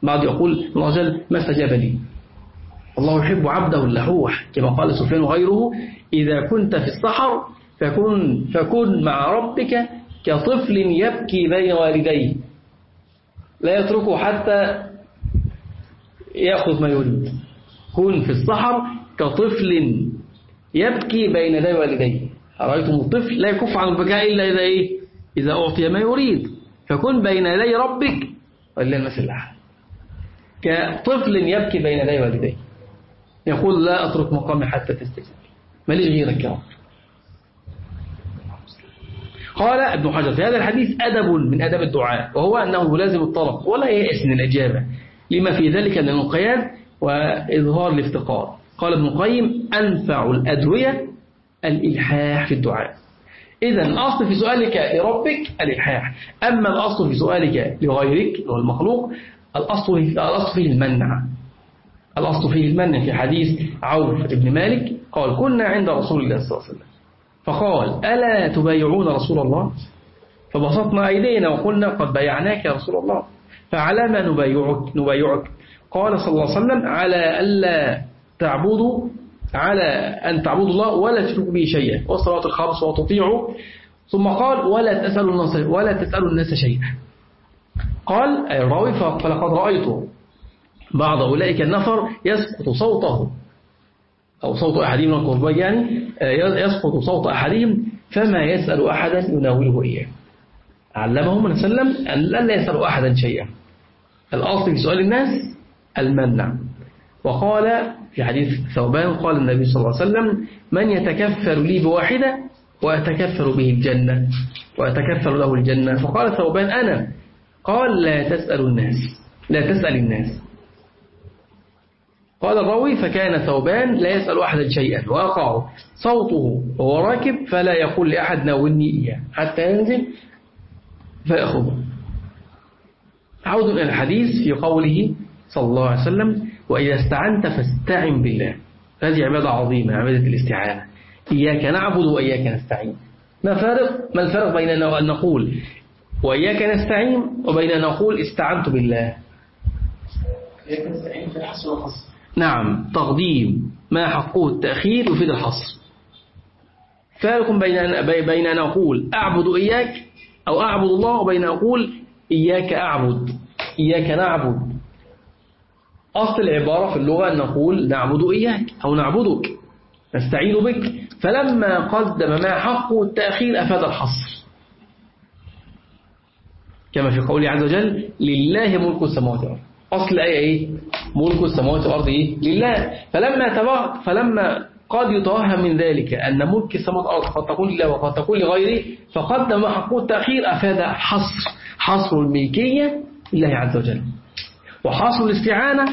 بعد يقول الله ما استجاب لي. الله يحب عبده اللحوح كما قال سفيان وغيره إذا كنت في الصحر فكن, فكن مع ربك كطفل يبكي بين والديه. لا يتركه حتى يأخذ ما يريد. كن في الصحر كطفل يبكي بين يدي والديه. رأيتم الطفل لا يكف عن البكاء إلا إذا إيه؟ إذا أعطي ما يريد. فكن بين يدي ربك ولله المثل كطفل يبكي بين يدي والديه. يقول لا أترك مقامي حتى تستجيب ماليش غيرك يا رب. قال ابن حجر في هذا الحديث أدب من أدب الدعاء وهو أنه يلازم الطلب ولا ييأس من الإجابة. لما في ذلك من الانقياد وإظهار الافتقار. قال ابن القيم أنفع الأدوية الإلحاح في الدعاء. إذا الأصل في سؤالك لربك الإلحاح. أما الأصل في سؤالك لغيرك هو المخلوق الأصل الأصل فيه المنع. الأصل فيه المنع في حديث عوف بن مالك قال كنا عند رسول الله صلى الله عليه وسلم. فقال ألا تبايعون رسول الله؟ فبسطنا أيدينا وقلنا قد بايعناك يا رسول الله. فعلى ما نبايعك, نبايعك. قال صلى الله عليه وسلم على ألا تعبدوا على أن تعبدوا الله ولا تشركوا به شيئا. والصلاة الخمس وتطيعوا. ثم قال ولا تسألوا الناس ولا تسألوا الناس شيئا. قال الراوي فلقد رأيت بعض أولئك النفر يسقط صوته أو صوت أحدهم القربان يعني يسقط صوت أحدهم فما يسأل أحدا يناوله إياه. علمهم من سلم أن لا يسأل أحدا شيئا. الأصل في سؤال الناس المنع. وقال في حديث ثوبان قال النبي صلى الله عليه وسلم من يتكفر لي بواحدة وأتكفر به الجنة وأتكفر له الجنة. فقال ثوبان أنا. قال لا تسأل الناس لا تسأل الناس. قال الراوي فكان ثوبان لا يسأل أحدا شيئا وأقع صوته وهو راكب فلا يقول لأحد ناولني إياه حتى ينزل فيأخذه. عود إلى الحديث في قوله صلى الله عليه وسلم وإذا استعنت فاستعن بالله. هذه عبادة عظيمة عبادة الاستعانة. إياك نعبد وإياك نستعين. ما فارق؟ ما الفرق بين أن نقول وإياك نستعين وبين أن نقول استعنت بالله. إياك نستعين في الحصر والحصر نعم تقديم ما حقه التأخير يفيد الحصر. فارق بين أن بين أن أقول أعبد إياك أو أعبد الله وبين أن أقول إياك أعبد. إياك نعبد. أصل العبارة في اللغة أن نقول نعبد إياك أو نعبدك نستعين بك. فلما قدم ما حقه التأخير أفاد الحصر. كما في قوله عز وجل لله ملك السماوات والأرض. أصل الآية إيه؟ ملك السماوات والأرض إيه؟ لله. فلما تبع فلما قد يتوهم من ذلك أن ملك السماوات والأرض قد تكون لله وقد تكون لغيره فقدم حقه التأخير أفاد حصر. حصر الملكية لله عز وجل. وحصر الاستعانة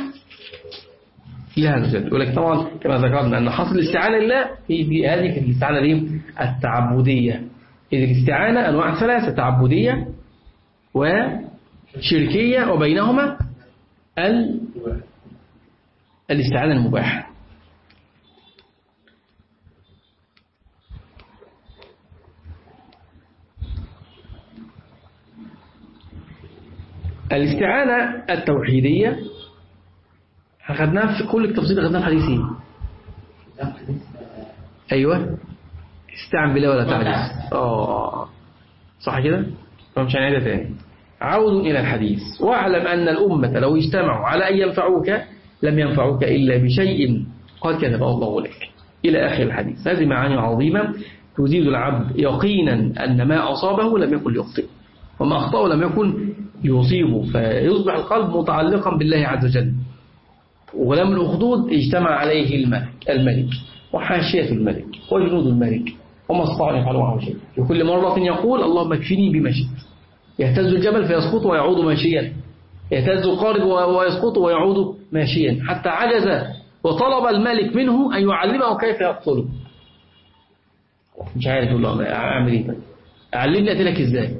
عز وجل ولكن طبعا كما ذكرنا أن حصر الاستعانة لله في هذه الاستعانة دي التعبدية. إذ الاستعانة أنواع ثلاثة تعبدية وشركية وبينهما ال... الاستعانة المباحة. الاستعانة التوحيدية أخذناها في كل التفصيل أخذناها في حديثين أيوة. استعن بالله ولا تعجز. آه. صح كده؟ فمش هنعيدها تاني. عود إلى الحديث. واعلم أن الأمة لو اجتمعوا على أن ينفعوك لم ينفعوك إلا بشيء قد كتبه الله لك. إلى آخر الحديث. هذه معاني عظيمة تزيد العبد يقينا أن ما أصابه لم يكن ليخطئ وما أخطأه لم يكن ليصيبه فيصبح القلب متعلقا بالله عز وجل. ولم الأخدود اجتمع عليه الملك الملك وحاشية الملك وجنود الملك وما استطاعوا أن يفعلوا معه شيء. في كل مرة يقول اللهم اكفني بما شئت. يهتز الجبل فيسقط ويعود ماشيا. يهتز القارب ويسقط ويعود ماشيا. حتى عجز وطلب الملك منه أن يعلمه كيف يقتله. مش عارف يقول له أعمل إيه طيب. أعلمني أقتلك إزاي؟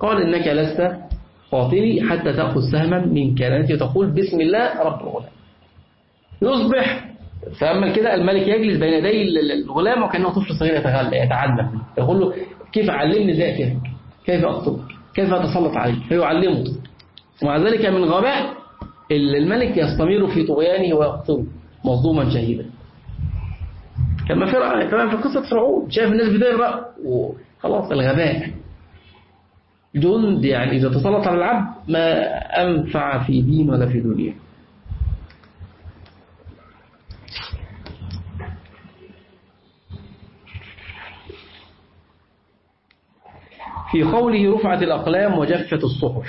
قال إنك لست قاتلي حتى تأخذ سهما من كلامتي وتقول بسم الله رب الغلام. يصبح فأما كده الملك يجلس بين يدي الغلام وكأنه طفل صغير يتغلى يتعلم. يقول له كيف علمني إزاي أقتلك كيف أقتلك كيف أتسلط عليك؟ فيعلمه. ومع ذلك من غباء الملك يستمر في طغيانه ويقتله مظلوما شهيدا. كما في كما في قصة فرعون. شايف الناس بتغرق وخلاص الغباء. جند يعني إذا تسلط على العبد ما أنفع في دين ولا في دنيا. في قوله رفعت الأقلام وجفت الصحف.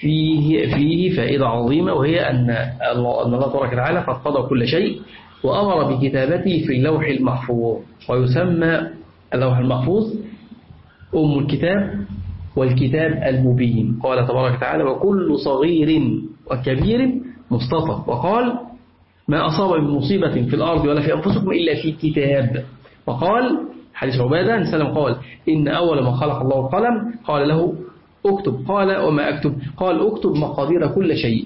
فيه, فيه فائدة عظيمة وهي أن الله, تبارك وتعالى قد قضى كل شيء وأمر بكتابته في اللوح المحفوظ ويسمى اللوح المحفوظ أم الكتاب. والكتاب المبين. قال تبارك وتعالى وكل صغير وكبير مستطر وقال ما أصاب من مصيبة في الأرض ولا في أنفسكم إلا في كتاب. وقال حديث عبادة سلم قال إن أول ما خلق الله القلم. قال له اكتب. قال وما أكتب. قال اكتب مقادير كل شيء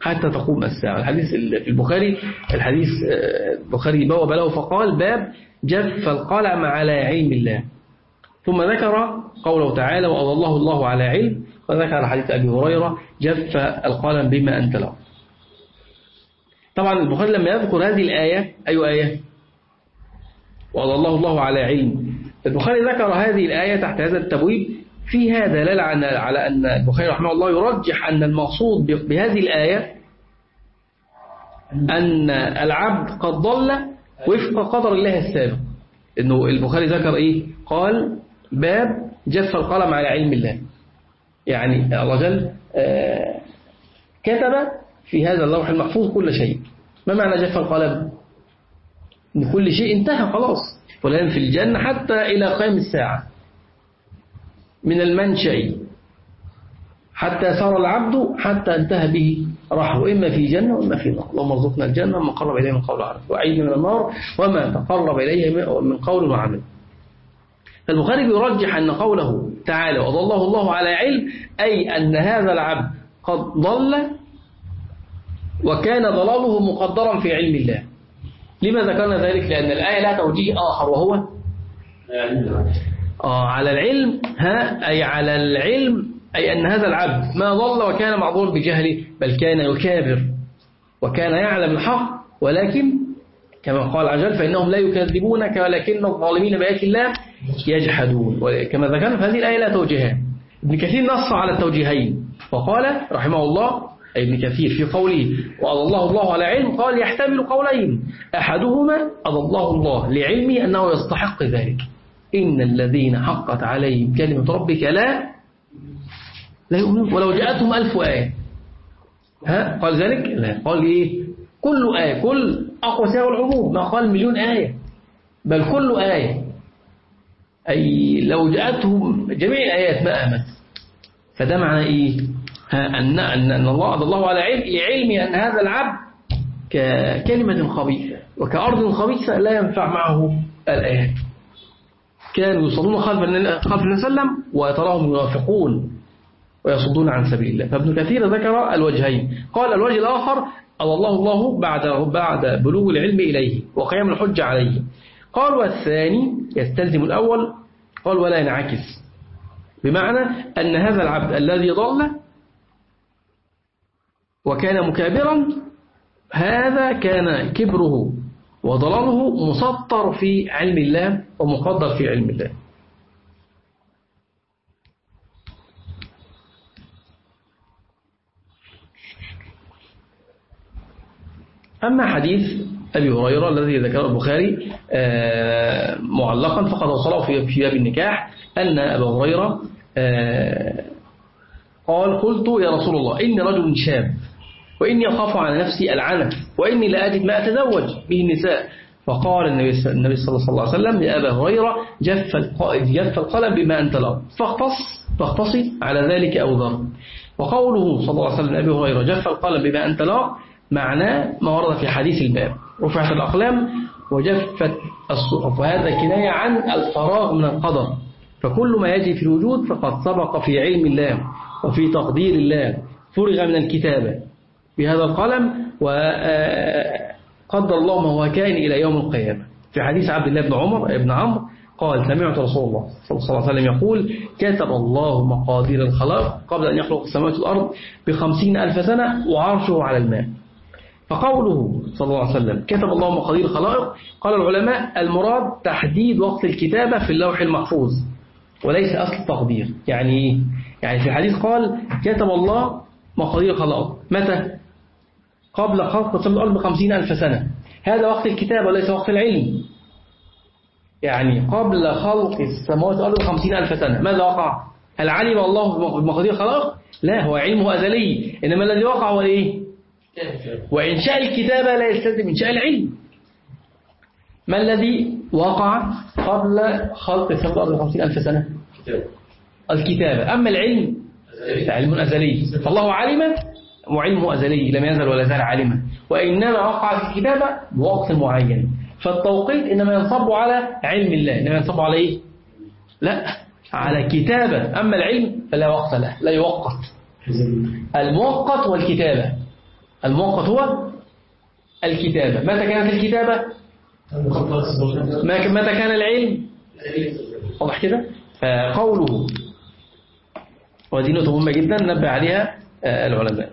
حتى تقوم الساعة. الحديث في البخاري الحديث البخاري بواب له فقال باب جف القلم على علم الله. ثم ذكر قوله تعالى وأضله الله على علم وذكر حديث أبي هريرة جف القلم بما أنت له. طبعا البخاري لما يذكر هذه الآية. أي آية. وأضله الله على علم. البخاري ذكر هذه الآية تحت هذا التبويب. في هذا دلالة على أن البخاري رحمه الله يرجح أن المقصود بهذه الآية أن العبد قد ضل وفق قدر الله السابق. إنه البخاري ذكر إيه؟ قال باب جف القلم على علم الله. يعني الله جل كتب في هذا اللوح المحفوظ كل شيء. ما معنى جف القلم؟ إن كل شيء انتهى خلاص. فلان في الجنة حتى إلى قيام الساعة. من المنشأ. حتى صار العبد حتى انتهى به رحله إما في جنة وإما في نار اللهم ارزقنا الجنة وما قرب إليه من قول عرف وعيد من النار وما تقرب إليه من قول وعمل. البخاري بيرجح أن قوله تعالى وضله الله على علم أي أن هذا العبد قد ضل وكان ضلاله مقدرا في علم الله. لما ذكرنا ذلك؟ لأن الآية لا توجيه آخر وهو آه على العلم ها أي على العلم أي أن هذا العبد ما ضل وكان معذور بجهله بل كان يكابر وكان يعلم الحق ولكن كما قال عجل فإنهم لا يكذبونك ولكن الظالمين بآيات الله يجحدون. وكما ذكرنا في هذه الآية لا توجيهان. ابن كثير نص على التوجيهين. وقال رحمه الله أي ابن كثير في قوله وأضله الله على علم قال يحتمل قولين. أحدهما أضله الله لعلمه أنه يستحق ذلك. إن الذين حقت عليهم كلمة ربك لا لا يؤمنون. ولو جاءتهم ألف آية. ها؟ قال ذلك؟ لا. قال إيه؟ كل آية كل أقوى سياق العموم. ما قال مليون آية. بل كل آية. أي لو جاءتهم جميع الآيات ما آمنت. فده معنى إيه؟ ها أن, أن, أن الله أضل الله على علم لعلم أن هذا العبد ككلمة خبيثة. وكأرض خبيثة لا ينفع معه الآيات. كانوا يصلون خلف خلف النبي وسلم وتراهم يوافقون ويصدون عن سبيل الله. فابن كثير ذكر الوجهين. قال الوجه الآخر الله الله بعد بعد بلوغ العلم إليه وقيام الحجة عليه. قال والثاني يستلزم الأول قال ولا ينعكس. بمعنى أن هذا العبد الذي ضل وكان مكابرا هذا كان كبره وضلاله مسطر في علم الله ومقدر في علم الله. أما حديث أبي هريرة الذي ذكره البخاري معلقا فقد وصله في باب النكاح أن أبا هريرة قال قلت يا رسول الله إني رجل شاب وإني أخاف على نفسي العنف وإني لا أجد ما أتزوج به النساء. فقال النبي صلى الله عليه وسلم يا أبا هريرة جف جف القلم بما أنت له فاختص فاختصي على ذلك أو ذر. وقوله صلى الله عليه وسلم أبي هريرة جف القلم بما أنت له معناه ما ورد في حديث الباب. رفعت الأقلام وجفت الصحف. وهذا كناية عن الفراغ من القدر. فكل ما يجري في الوجود فقد سبق في علم الله وفي تقدير الله. فرغ من الكتابة. بهذا القلم وقدر الله ما هو كائن إلى يوم القيامة. في حديث عبد الله بن عمر بن عمرو قال سمعت رسول الله صلى الله عليه وسلم يقول كتب الله مقادير الخلائق قبل أن يخلق السماوات والأرض بخمسين ألف سنة وعرشه على الماء. فقوله صلى الله عليه وسلم كتب الله مقادير الخلائق. قال العلماء المراد تحديد وقت الكتابة في اللوح المحفوظ وليس أصل التقدير. يعني يعني في الحديث قال كتب الله مقادير الخلائق. متى؟ قبل خلق السماوات والأرض بخمسين ألف سنة. هذا وقت الكتابة وليس وقت العلم. يعني قبل خلق السماوات والأرض بخمسين ألف سنة. ماذا وقع؟ هل علم الله بمقادير الخلائق؟ لا هو علمه أزلي. إنما الذي وقع هو إيه؟ وإنشاء الكتابة لا يستلزم إنشاء العلم. ما الذي وقع قبل خلق والأرض بخمسين ألف سنة؟ الكتابة أما العلم علم أزلي. فالله علم وعلمه أزلي. لم يزل ولا زال عالما وإنما وقع في الكتابة بوقت معين. فالتوقيت إنما ينصب على علم الله. إنما ينصب على إيه؟ لا على كتابة. أما العلم فلا وقت له لا يوقت. المؤقت والكتابة. المؤقت هو الكتابة. متى كانت الكتابة؟ متى كان العلم؟ واضح كده؟ فقوله ودي نقطة مهمة جدا نبه عليها العلماء.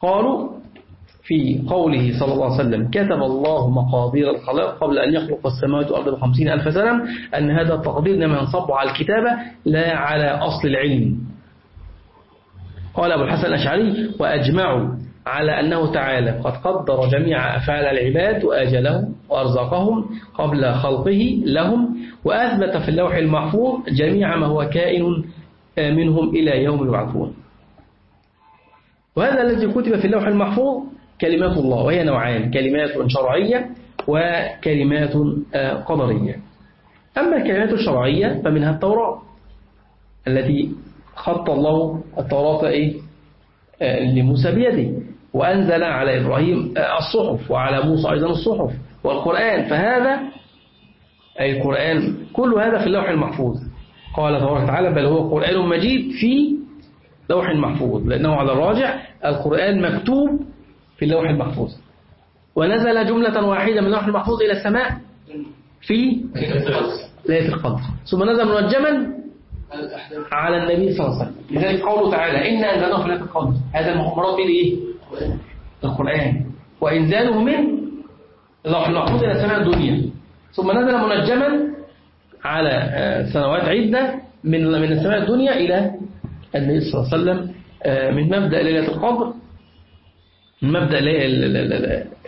قالوا في قوله صلى الله عليه وسلم كتب الله مقادير الخلائق قبل أن يخلق السماوات والأرض بخمسين ألف سنة أن هذا التقدير إنما ينصب على الكتابة لا على أصل العلم. قال أبو الحسن الأشعري وأجمعوا على أنه تعالى قد قدر جميع أفعال العباد وآجلهم وأرزاقهم قبل خلقه لهم وأثبت في اللوح المحفوظ جميع ما هو كائن منهم إلى يوم يبعثون. وهذا الذي كتب في اللوح المحفوظ كلمات الله وهي نوعان كلمات شرعية وكلمات قدرية. أما الكلمات الشرعية فمنها التوراة التي خط الله التوراة إيه؟ لموسى بيده. وأنزل على إبراهيم الصحف وعلى موسى أيضا الصحف والقرآن. فهذا أي القرآن كل هذا في اللوح المحفوظ. قال تبارك وتعالى بل هو قرآن مجيد في لوح محفوظ لأنه على الراجع القرآن مكتوب في اللوح المحفوظ. ونزل جملة واحدة من اللوح المحفوظ إلى السماء في ليلة القدر. ثم نزل منجما على النبي صلى الله عليه وسلم. لذلك قوله تعالى إن أنزلناه في ليلة القدر. هذا المراد به إيه؟ القرآن. وإنزاله من اللوح المحفوظ إلى السماء الدنيا. ثم نزل منجما على سنوات عدة من من السماء الدنيا إلى النبي صلى الله عليه وسلم من مبدأ ليلة القدر من مبدأ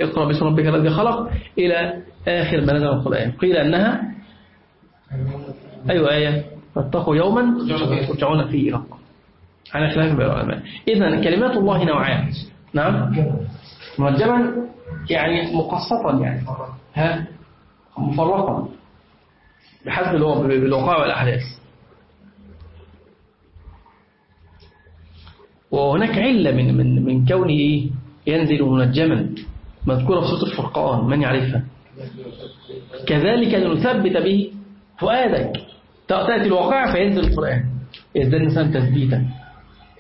اقرأ باسم ربك الذي خلق إلى آخر ما نزل القرآن. قيل أنها أيوة آية. فاتقوا يوما ترجعون فيه إلى على خلاف العلماء. إذا كلمات الله نوعان. نعم. مرجما يعني مقسطا يعني. ها؟ مفرقا. بحسب الو- بالوقائع والأحداث. وهناك علة من من من كونه؟ ينزل منجما مذكورة في سورة الفرقان من يعرفها؟ كذلك لنثبت به فؤادك. تأتي الواقع فينزل القرآن. يزداد الإنسان تثبيتا.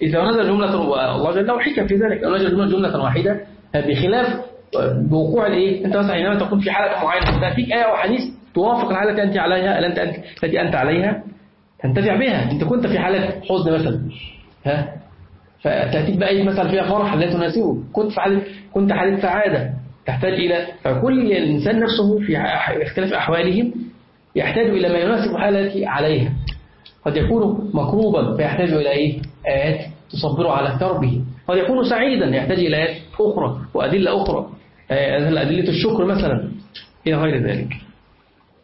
إذا نزل جملة الله جل وعلا حكم في ذلك. لو نزل جملة واحدة بخلاف بوقوع الإيه؟ أنت مثلا حينما تكون في حالة معينة تأتيك آية أو حديث توافق الحالة التي أنت عليها أنت التي أنت عليها تنتفع بها. أنت كنت في حالة حزن مثلا. ها؟ فتأتيك بأي مثلا فيها فرح لا تناسبه. كنت في حالة كنت حالة سعادة. تحتاج إلى فكل الإنسان نفسه في اختلاف أحوالهم يحتاج إلى ما يناسب التي عليها. قد يكون مكروبا فيحتاج إلى إيه؟ آيات تصبره على كربه قد يكون سعيدا يحتاج إلى آيات أخرى وأدلة أخرى. آه، أدلة الشكر مثلا إلى غير ذلك.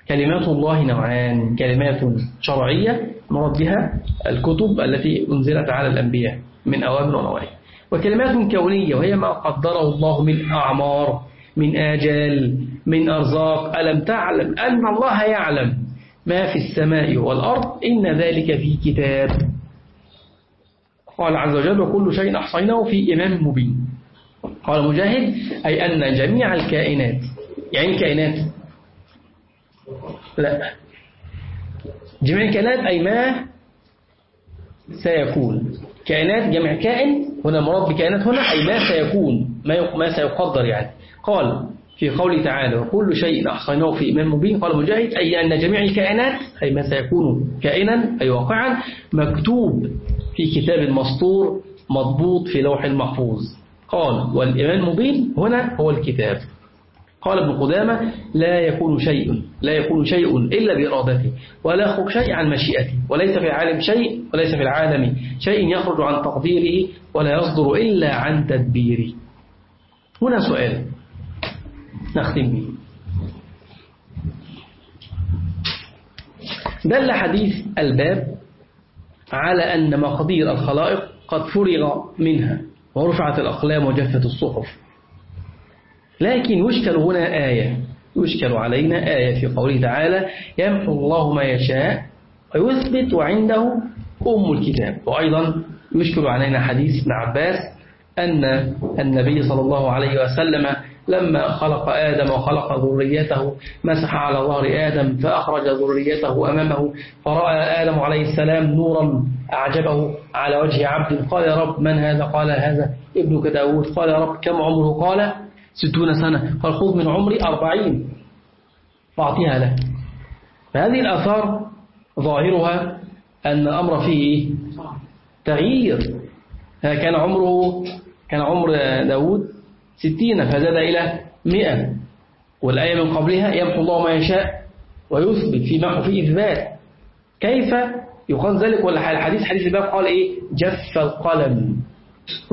كلمات الله نوعان. كلمات شرعية مراد بها الكتب التي أنزلت على الأنبياء من أوامر ونواهي. وكلمات كونية وهي ما قدره الله من أعمار من آجال من أرزاق. ألم تعلم أن الله يعلم ما في السماء والأرض؟ إن ذلك في كتاب. قال عز وجل وكل شيء أحصيناه في إمام مبين. قال مجاهد أي أن جميع الكائنات يعني الكائنات لا. جميع الكائنات أي ما سيكون. كائنات جمع كائن هنا مراد بكائنات هنا أي ما سيكون ما ما سيقدر يعني. قال في قوله تعالى وكل شيء أحصيناه في إمام مبين. قال مجاهد أي أن جميع الكائنات أي ما سيكون كائنا أي واقعا مكتوب في كتاب مسطور مضبوط في لوح محفوظ قال والإمام المبين هنا هو الكتاب. قال ابن قدامة لا يكون شيء لا يكون شيء إلا بإرادته ولا يخرج شيء عن مشيئته وليس في العالم شيء وليس في العالم شيء يخرج عن تقديره ولا يصدر إلا عن تدبيره. هنا سؤال نختم به. دل حديث الباب على أن مقادير الخلائق قد فرغ منها ورفعت الأقلام وجفت الصحف. لكن يشكل هنا آية يشكل علينا آية في قوله تعالى يمحو الله ما يشاء ويثبت وعنده أم الكتاب. وأيضا يشكل علينا حديث ابن عباس أن النبي صلى الله عليه وسلم لما خلق آدم وخلق ذريته مسح على ظهر آدم فأخرج ذريته أمامه فرأى آدم عليه السلام نورا أعجبه على وجه عبد. قال يا رب من هذا؟ قال هذا ابنك داود قال يا رب كم عمره؟ قال ستون سنة. قال خذ من عمري أربعين. فأعطيها له. فهذه الآثار ظاهرها أن الأمر فيه تغيير. كان عمره كان عمر داود ستين فزاد إلى مئة. والآية من قبلها يمحو الله ما يشاء ويثبت في محو في إثبات. كيف يقال ذلك؟ ولا الحديث حديث الباب قال إيه؟ جف القلم.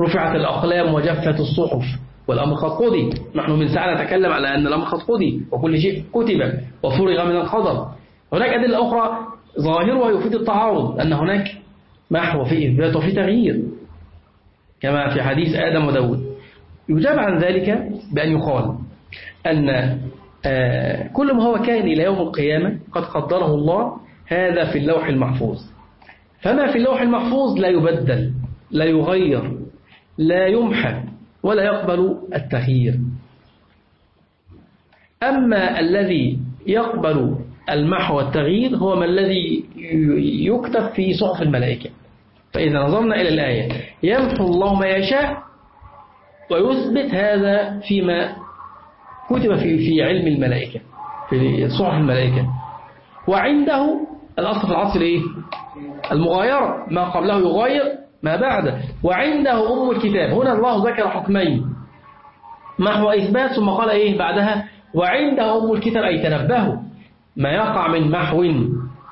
رفعت الأقلام وجفت الصحف. والأمر قد قضي. نحن من ساعة نتكلم على أن الأمر قد قضي وكل شيء كتب وفرغ من القدر. هناك أدلة أخرى ظاهرها يفيد التعارض أن هناك محو في إثبات وفي تغيير. كما في حديث آدم وداود. يجاب عن ذلك بأن يقال أن كل ما هو كائن إلى يوم القيامة قد قدره الله هذا في اللوح المحفوظ. فما في اللوح المحفوظ لا يبدل لا يغير لا يمحى ولا يقبل التغيير. أما الذي يقبل المحو والتغيير هو ما الذي يكتب في صحف الملائكة. فإذا نظرنا إلى الآية يمحو الله ما يشاء ويثبت هذا فيما كتب في في علم الملائكة في صحف الملائكة. وعنده الأصل في العصر إيه؟ المغايرة. ما قبله يغاير ما بعده. وعنده أم الكتاب. هنا الله ذكر حكمين. محو إثبات؟ ثم قال إيه بعدها؟ وعنده أم الكتاب أي تنبهوا ما يقع من محو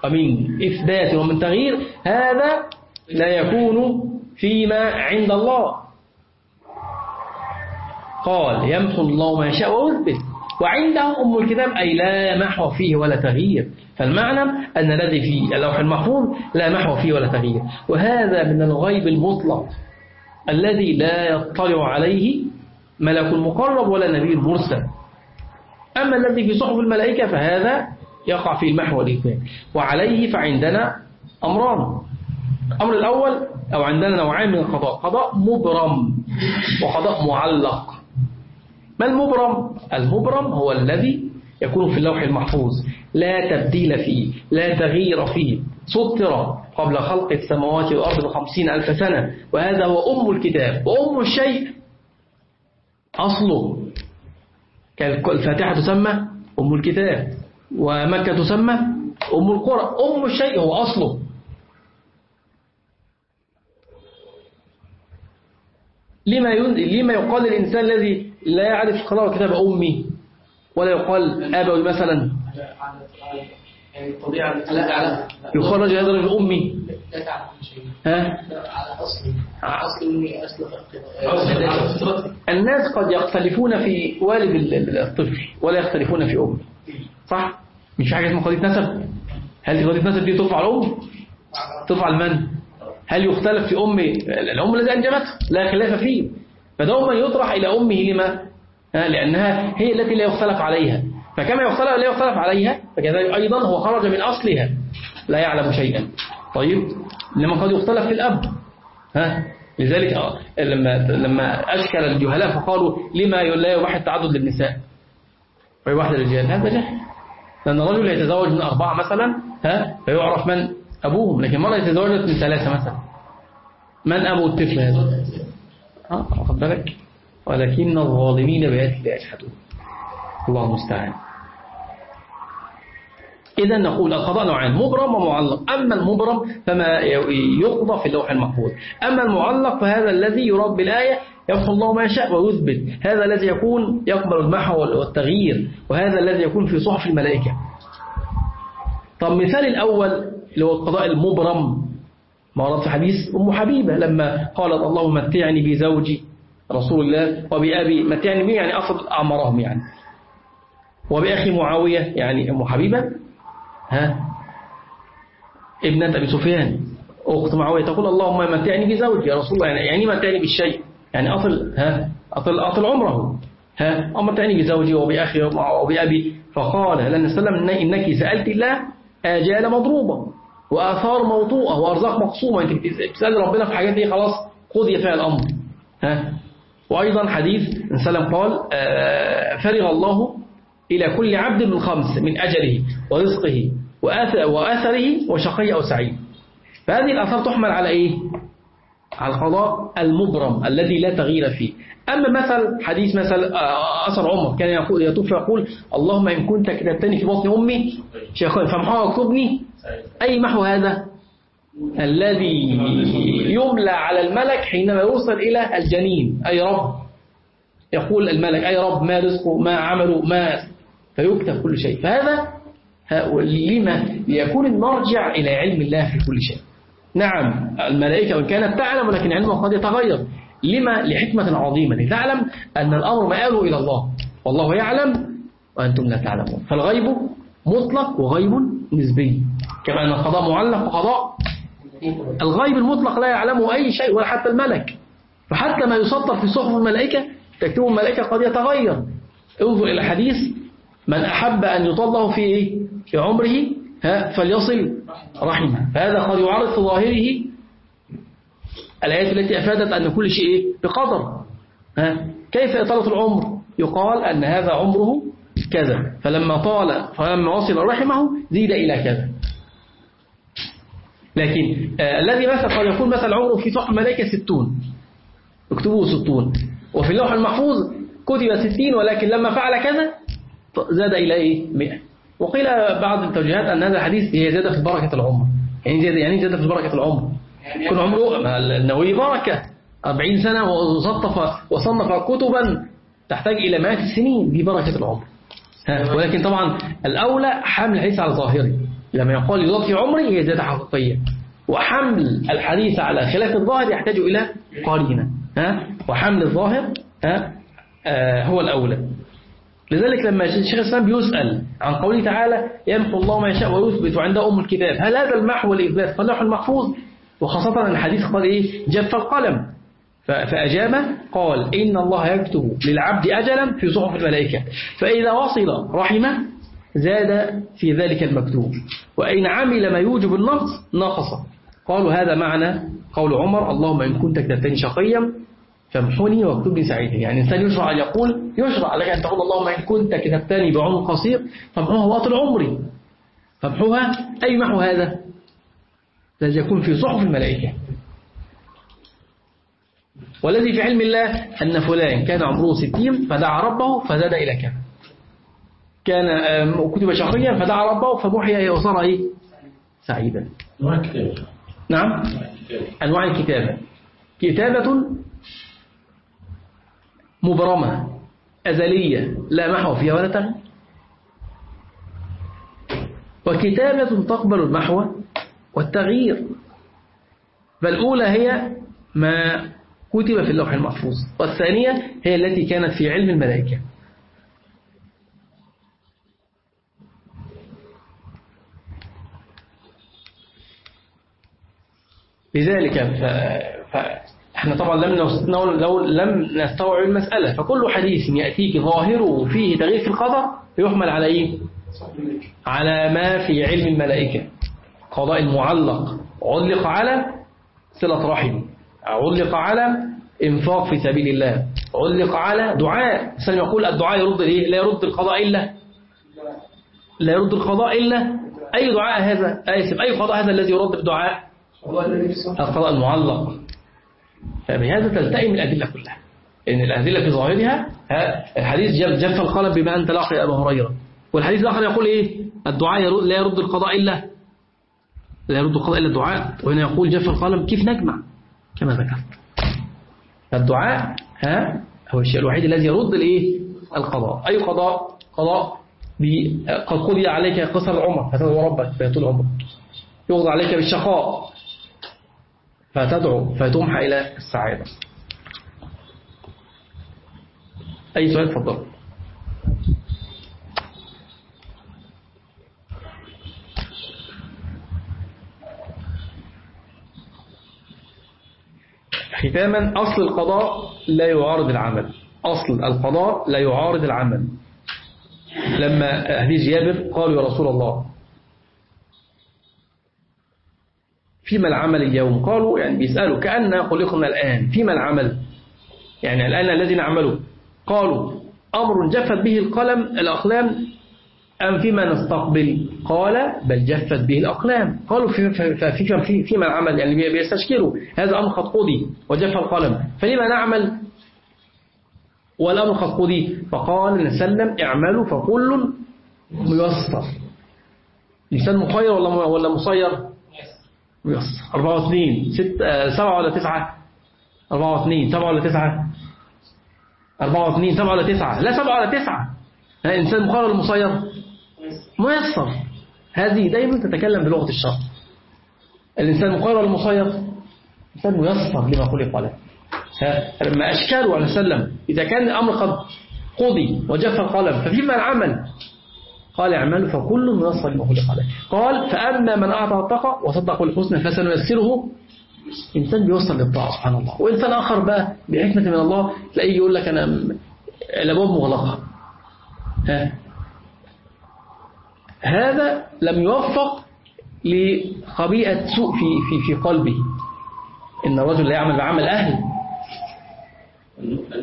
ومن إثبات ومن تغيير هذا لا يكون فيما عند الله. قال يمحو الله ما يشاء ويثبت وعنده أم الكتاب أي لا محو فيه ولا تغيير. فالمعنى أن الذي في اللوح المحفوظ لا محو فيه ولا تغيير. وهذا من الغيب المطلق الذي لا يطلع عليه ملك مقرب ولا نبي مرسل. أما الذي في صحف الملائكة فهذا يقع في المحو والإثبات وعليه فعندنا أمران. الأمر الأول أو عندنا نوعان من القضاء. قضاء مبرم وقضاء معلق. ما المبرم؟ المبرم هو الذي يكون في اللوح المحفوظ. لا تبديل فيه لا تغيير فيه. سطر قبل خلق السماوات والأرض بخمسين ألف سنة وهذا هو أم الكتاب. وأم الشيء أصله. الفاتحة تسمى أم الكتاب ومكة تسمى أم القرى. أم الشيء هو أصله. لما لما يقال الإنسان الذي لا يعرف قراءة كتاب أمي ولا يقال أبوي مثلا. تعلم يخرج هذا من أمي. ها؟ على أصلي إني أصل الناس قد يختلفون في والد الطفل ولا يختلفون في أمه صح؟ مش في حاجة اسمها قضية نسب؟ هل قضية نسب دي ترفع الأم؟ ترفع المن؟ هل يختلف في أم الأم التي أنجبته لا خلاف فيه. فدوما يطرح إلى أمه لما؟ لأنها هي التي لا يختلف عليها. فكما يختلف لا يختلف عليها فكذلك أيضا هو خرج من أصلها. لا يعلم شيئا. طيب لما قد يختلف في الأب. ها لذلك لما لما أشكل الجهلاء فقالوا لما لا يباح التعدد للنساء. ويباح للرجال. هذا جهل. لأن الرجل يتزوج من أربعة مثلا ها فيعرف من؟ أبوهم لكن مرة يتزوجت من ثلاثة مثلا. من أبو الطفل هذا؟ ها واخد بالك؟ ولكن الظالمين بآيات الله يجحدون الله المستعان. إذا نقول القضاء نوعان مبرم ومعلق. أما المبرم فما يقضى في اللوح المحفوظ. أما المعلق فهذا الذي يراد بالآية يفصل الله ما يشاء ويثبت. هذا الذي يكون يقبل المحو والتغيير وهذا الذي يكون في صحف الملائكة. طب مثال الأول اللي هو القضاء المبرم. ما ورد في حديث أم حبيبة لما قالت اللهم متعني بزوجي رسول الله وبأبي. متعني به يعني أصل أعمرهم يعني. وبأخي معاوية يعني أم حبيبة. ها؟ ابنة أبي سفيان. أخت معاوية تقول اللهم متعني بزوجي يا رسول الله. يعني, يعني متعني بالشيء. يعني أصل ها؟ أصل, أصل عمره. ها؟ أو متعني بزوجي وبأخي وبأبي. فقال لن نسلم إنك سألت الله آجال مضروبة. وآثار موطوءة وأرزاق مقصومة. أنت بتسأل ربنا في حاجات دي خلاص قضي فيها الأمر. ها؟ وأيضا حديث سلم قال فرغ الله إلى كل عبد من خمس من أجله ورزقه وأثره وشقي أو سعيد. فهذه الأثار تحمل على إيه؟ على القضاء المبرم الذي لا تغيير فيه. أما مثل حديث مثل أثر عمر كان يقول يطوف يقول اللهم إن كنت كتبتني في بطن أمي شيخان فمحوها اكتبني أي محو هذا؟ الذي يملى على الملك حينما يوصل إلى الجنين أي رب. يقول الملك أي رب ما رزقه ما عمله ما فيكتب كل شيء. فهذا لما ليكون المرجع إلى علم الله في كل شيء. نعم الملائكة وإن كانت تعلم ولكن علمها قد يتغير. لما؟ لحكمة عظيمة. لتعلم أن الأمر مآله إلى الله. والله يعلم وأنتم لا تعلمون. فالغيب مطلق وغيب نسبي. كما أن القضاء معلق وقضاء. الغيب المطلق لا يعلمه أي شيء ولا حتى الملك. فحتى ما يسطر في صحف الملائكة تكتبه الملائكة قد يتغير. انظر إلى حديث من أحب أن يطلع في؟ في عمره ها فليصل رحمه. فهذا قد يعرض في ظاهره الآيات التي أفادت أن كل شيء إيه؟ بقدر. ها كيف إطالة العمر؟ يقال أن هذا عمره كذا. فلما طال فلما وصل رحمه زيد إلى كذا. لكن آه الذي مثل قد يكون مثل عمره في صحف الملائكة ستون. اكتبوه ستون. وفي اللوح المحفوظ كتب ستين ولكن لما فعل كذا زاد إلى إيه؟ مئة. وقيل بعض التوجيهات أن هذا الحديث هي زيادة في بركة العمر. يعني زيادة يعني زيادة في بركة العمر. كل عمره النووي بركة. 40 سنة وصطف وصنف كتبا تحتاج إلى مئات السنين دي بركة العمر ولكن طبعا الأولى حمل الحديث على ظاهره. لما يقال يضاد في عمري هي زيادة حقيقية. وحمل الحديث على خلاف الظاهر يحتاج إلى قرينة ها؟ وحمل الظاهر ها؟ آه هو الأولى. لذلك لما الشيخ الإسلام بيسأل عن قوله تعالى يمحو الله ما يشاء ويثبت وعنده أم الكتاب هل هذا المحو والإثبات قال المحفوظ؟ وخاصة الحديث قال إيه؟ جف القلم. فأجاب قال إن الله يكتب للعبد أجلا في صحف الملائكة. فإذا وصل رحمه زاد في ذلك المكتوب. وإن عمل ما يوجب النقص نقص. قالوا هذا معنى قول عمر اللهم إن كنت كتبتني شقيا فامحني واكتبني سعيدا. يعني الإنسان يشرع أن يقول يشرع لك أن تقول اللهم إن كنت كتبتني بعمر قصير فامحوها وقت عمري. فامحوها؟ أي محو هذا؟ الذي يكون في صحف الملائكة. والذي في علم الله أن فلان كان عمره ستين فدعا ربه فزاد إلى كم؟ كان كتب شهريا فدعا ربه فمحيا وصار إيه؟ سعيدا نوع الكتابة نعم. أنواع الكتابة كتابة مبرمة أزلية لا محو فيها ولا تغيير وكتابة تقبل المحو والتغيير. فالأولى هي ما كتب في اللوح المحفوظ والثانية هي التي كانت في علم الملائكة. لذلك ف... فاحنا طبعا لم. لو لم نستوعب المسألة فكل حديث يأتيك ظاهره فيه تغيير في القدر يحمل على إيه؟ على ما في علم الملائكة قضاء المعلق علق على صلة رحم علق على إنفاق في سبيل الله علق على دعاء الإنسان يقول الدعاء يرد إيه؟ لا يرد القضاء إلا لا يرد القضاء إلا أي دعاء هذا آسف أي قضاء هذا الذي يرد بالدعاء القضاء المعلق. فبهذا تلتئم الأدلة كلها. إن الأدلة في ظاهرها الحديث جف القلم بما أنت لاقي أبا هريرة. والحديث الآخر يقول إيه؟ الدعاء لا يرد القضاء إلا لا يرد القضاء إلا الدعاء. وهنا يقول جف القلم كيف نجمع؟ كما ذكرت. الدعاء ها هو الشيء الوحيد الذي يرد الإيه؟ القضاء. أي قضاء؟ قضاء قد قضي عليك قصر العمر. فتدعو ربك فيطول عمرك يقضى عليك بالشقاء. فتدعو فتمحى إلى السعادة. أي سؤال؟ تفضل ختاما أصل القضاء لا يعارض العمل. أصل القضاء لا يعارض العمل. لما حديث جابر قالوا يا رسول الله فيما العمل اليوم؟ قالوا يعني بيسألوا كأن خلقنا الآن. فيما العمل؟ يعني الآن الذي نعمله قالوا أمر جفت به القلم الأقلام أم فيما نستقبل؟ قال بل جفت به الأقلام. قالوا في في في فيما العمل يعني بيستشكلوا هذا أمر قد قضي وجف القلم. فلما نعمل؟ والأمر قد قضي. فقال نسلم اعملوا فكل ميسر. إنسان مخير ولا ولا مسير؟ ميسر 4 و2 6 7 ولا 9 4 و2 7 ولا 9 4 و2 7 ولا 9 لا 7 ولا 9 إنسان مخير ولا مسير ميسر. هذه دايما تتكلم بلغة الشرع الإنسان مخير ولا مسير إنسان ميسر لما خلق له لما أشكالوا عليه وسلم إذا كان الأمر قد قضي وجف القلم ففيما العمل؟ قال اعملوا فكل ميسر لما خلق له قال فأما من أعطى الطاقة وصدق الحسنى فسنيسره. إنسان بيوصل للطاعة سبحان الله. وإنسان آخر بقى بحكمة من الله تلاقيه يقول لك أنا الأبواب مغلقة. ها؟ هذا لم يوفق لخبيئة سوء في, في, في قلبه. إن الرجل لا يعمل بعمل أهل.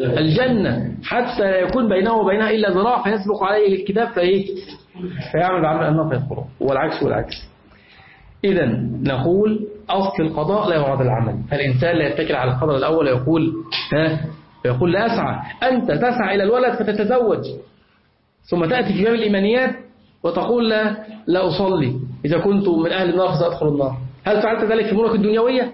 الجنة حتى لا يكون بينه وبينها إلا ذراع فيسبق عليه الكتاب فإيه؟ فيعمل بعمل أهل فيدخله. والعكس والعكس. إذا نقول أصل القضاء لا يعرض العمل. فالإنسان لا يتكل على القدر الأول ويقول ها؟ يقول لا أسعى. أنت تسعى إلى الولد فتتزوج. ثم تأتي في باب الإيمانيات وتقول لا لا أصلي. إذا كنت من أهل النار سأدخل النار. هل فعلت ذلك في أمورك الدنيوية؟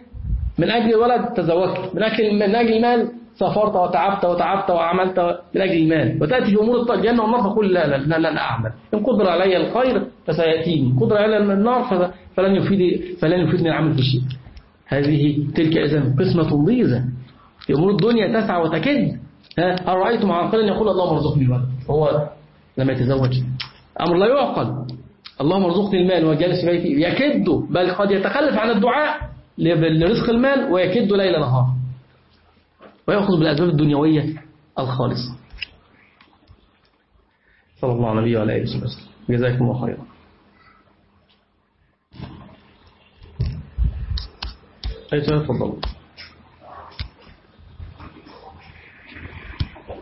من أجل الولد تزوجت. من أجل من أجل المال؟ سافرت وتعبت وتعبت وعملت من أجل المال وتأتي في أمور الجنة والنار تقول لا لا لا لن أعمل. إن قدر علي الخير فسيأتيني. قدر علي النار فلن يفيد فلن يفيدني العمل في شيء. هذه تلك إذا قسمة ضيزة. في أمور الدنيا تسعى وتكد. ها؟ هل رأيتم عاقلا يقول اللهم ارزقني الولد هو لما يتزوج. أمر لا يعقل. اللهم ارزقني المال وجالس بيتي. يكد بل قد يتخلف عن الدعاء لرزق المال ويكد ليل نهار. ويأخذ بالأسباب الدنيوية الخالصة. صلى الله عليه وعلى آله وسلم. جزاكم الله خيرا. أي سؤال